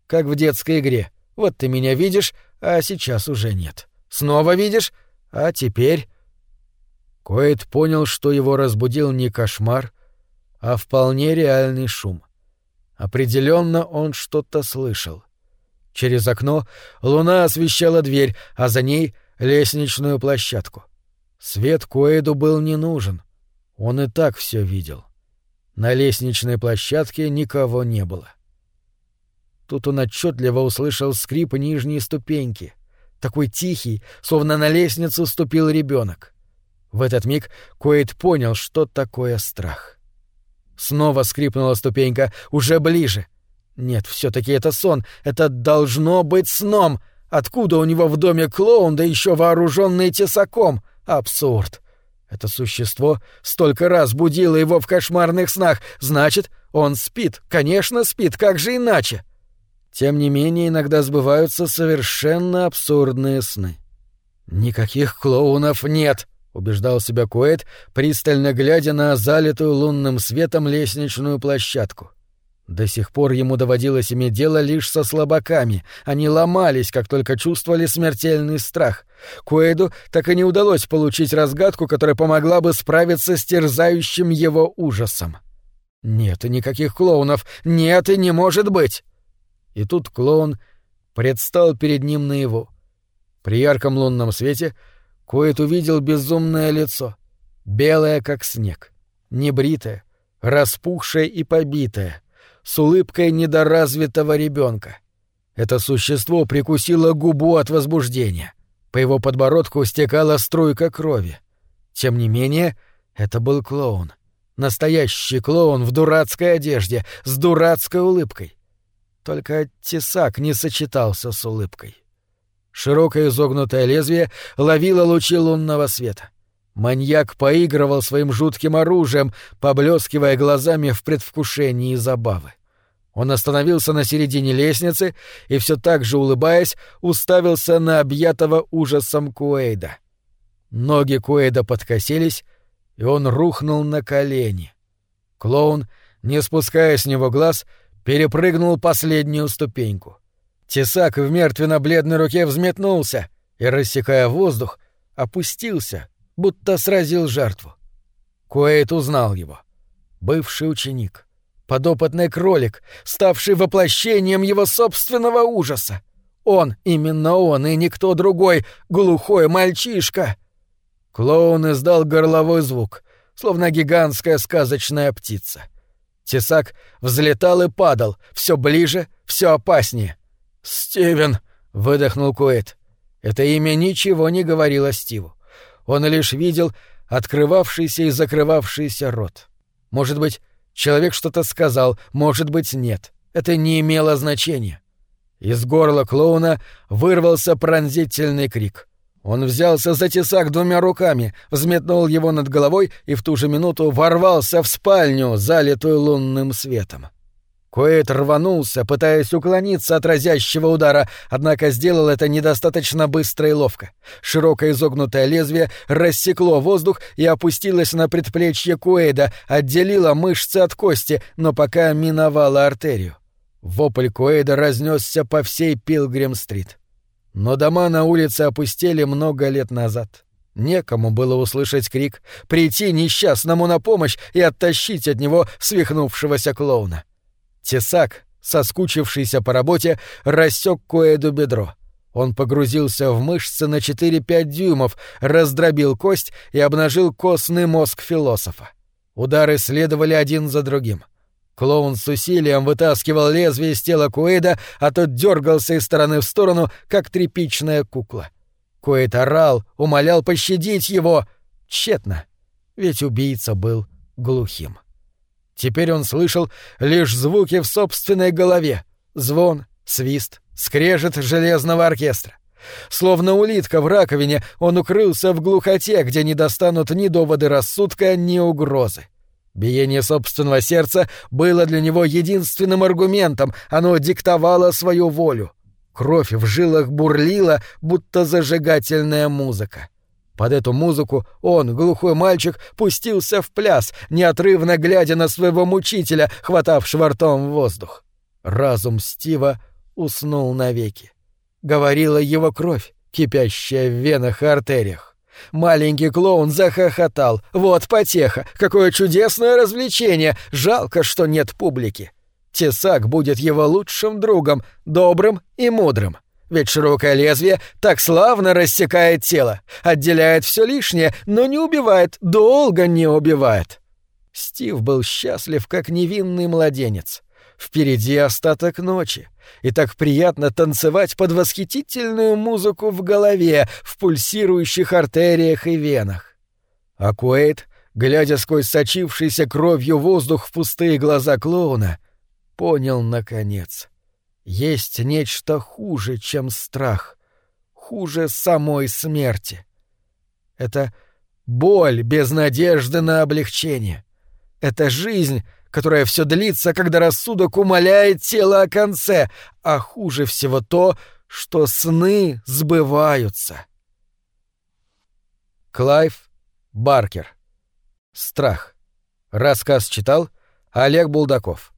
Как в детской игре. Вот ты меня видишь, а сейчас уже нет. Снова видишь, а теперь Коэт понял, что его разбудил не кошмар, а вполне реальный шум. Определенно он что-то слышал. Через окно луна освещала дверь, а за ней — лестничную площадку. Свет Коэду был не нужен. Он и так все видел. На лестничной площадке никого не было. Тут он отчетливо услышал скрип нижней ступеньки, такой тихий, словно на лестницу ступил ребенок. В этот миг Куэйд понял, что такое страх. Снова скрипнула ступенька, уже ближе. Нет, все-таки это сон, это должно быть сном. Откуда у него в доме клоун, да еще вооруженный тесаком? Абсурд. Это существо столько раз будило его в кошмарных снах. Значит, он спит. Конечно, спит, как же иначе? Тем не менее, иногда сбываются совершенно абсурдные сны. Никаких клоунов нет, — убеждал себя Куэт, пристально глядя на залитую лунным светом лестничную площадку. До сих пор ему доводилось иметь дело лишь со слабаками. Они ломались, как только чувствовали смертельный страх. Куэду так и не удалось получить разгадку, которая помогла бы справиться с терзающим его ужасом. Нет и никаких клоунов! Нет и не может быть! И тут клоун предстал перед ним наяву. При ярком лунном свете Коэт увидел безумное лицо, белое как снег, небритое, распухшее и побитое, с улыбкой недоразвитого ребенка. Это существо прикусило губу от возбуждения. По его подбородку стекала струйка крови. Тем не менее, это был клоун. Настоящий клоун в дурацкой одежде, с дурацкой улыбкой. Только тесак не сочетался с улыбкой. Широкое изогнутое лезвие ловило лучи лунного света. Маньяк поигрывал своим жутким оружием, поблескивая глазами в предвкушении забавы. Он остановился на середине лестницы и все так же улыбаясь уставился на объятого ужасом Куэйда. Ноги Куэйда подкосились, и он рухнул на колени. Клоун, не спуская с него глаз, перепрыгнул последнюю ступеньку. Тесак в мертвенно-бледной руке взметнулся и, рассекая воздух, опустился, будто сразил жертву. Куэйт узнал его. Бывший ученик. Подопытный кролик, ставший воплощением его собственного ужаса. Он, именно он и никто другой, глухой мальчишка. Клоун издал горловой звук, словно гигантская сказочная птица. Тесак взлетал и падал, все ближе, все опаснее. «Стивен!» — выдохнул Куэт. Это имя ничего не говорило Стиву. Он лишь видел открывавшийся и закрывавшийся рот. Может быть, человек что-то сказал, может быть, нет. Это не имело значения. Из горла клоуна вырвался пронзительный крик. Он взялся за тесак двумя руками, взметнул его над головой и в ту же минуту ворвался в спальню, залитую лунным светом. Коэт рванулся, пытаясь уклониться от разящего удара, однако сделал это недостаточно быстро и ловко. Широкое изогнутое лезвие рассекло воздух и опустилось на предплечье Куэйда, отделило мышцы от кости, но пока миновало артерию. Вопль Куэйда разнесся по всей Пилгрим-стрит. Но дома на улице опустели много лет назад. Некому было услышать крик, прийти несчастному на помощь и оттащить от него свихнувшегося клоуна. Тесак, соскучившийся по работе, рассек Коэду бедро. Он погрузился в мышцы на 4-5 дюймов, раздробил кость и обнажил костный мозг философа. Удары следовали один за другим. Клоун с усилием вытаскивал лезвие из тела Куэйда, а тот дергался из стороны в сторону, как тряпичная кукла. Куэйд орал, умолял пощадить его. Тщетно, ведь убийца был глухим. Теперь он слышал лишь звуки в собственной голове — звон, свист, скрежет железного оркестра. Словно улитка в раковине, он укрылся в глухоте, где не достанут ни доводы рассудка, ни угрозы. Биение собственного сердца было для него единственным аргументом, оно диктовало свою волю. Кровь в жилах бурлила, будто зажигательная музыка. Под эту музыку он, глухой мальчик, пустился в пляс, неотрывно глядя на своего мучителя, хватавшего ртом воздух. Разум Стива уснул навеки. Говорила его кровь, кипящая в венах и артериях. Маленький клоун захохотал. Вот потеха! Какое чудесное развлечение! Жалко, что нет публики. Тесак будет его лучшим другом, добрым и мудрым. Ведь широкое лезвие так славно рассекает тело, отделяет все лишнее, но не убивает, долго не убивает. Стив был счастлив, как невинный младенец. Впереди остаток ночи, и так приятно танцевать под восхитительную музыку в голове, в пульсирующих артериях и венах. А Куэйт, глядя сквозь сочившийся кровью воздух в пустые глаза клоуна, понял наконец. Есть нечто хуже, чем страх, хуже самой смерти. Это боль без надежды на облегчение. Это жизнь, которая все длится, когда рассудок умоляет тело о конце, а хуже всего то, что сны сбываются. Клайв Баркер. Страх. Рассказ читал Олег Булдаков.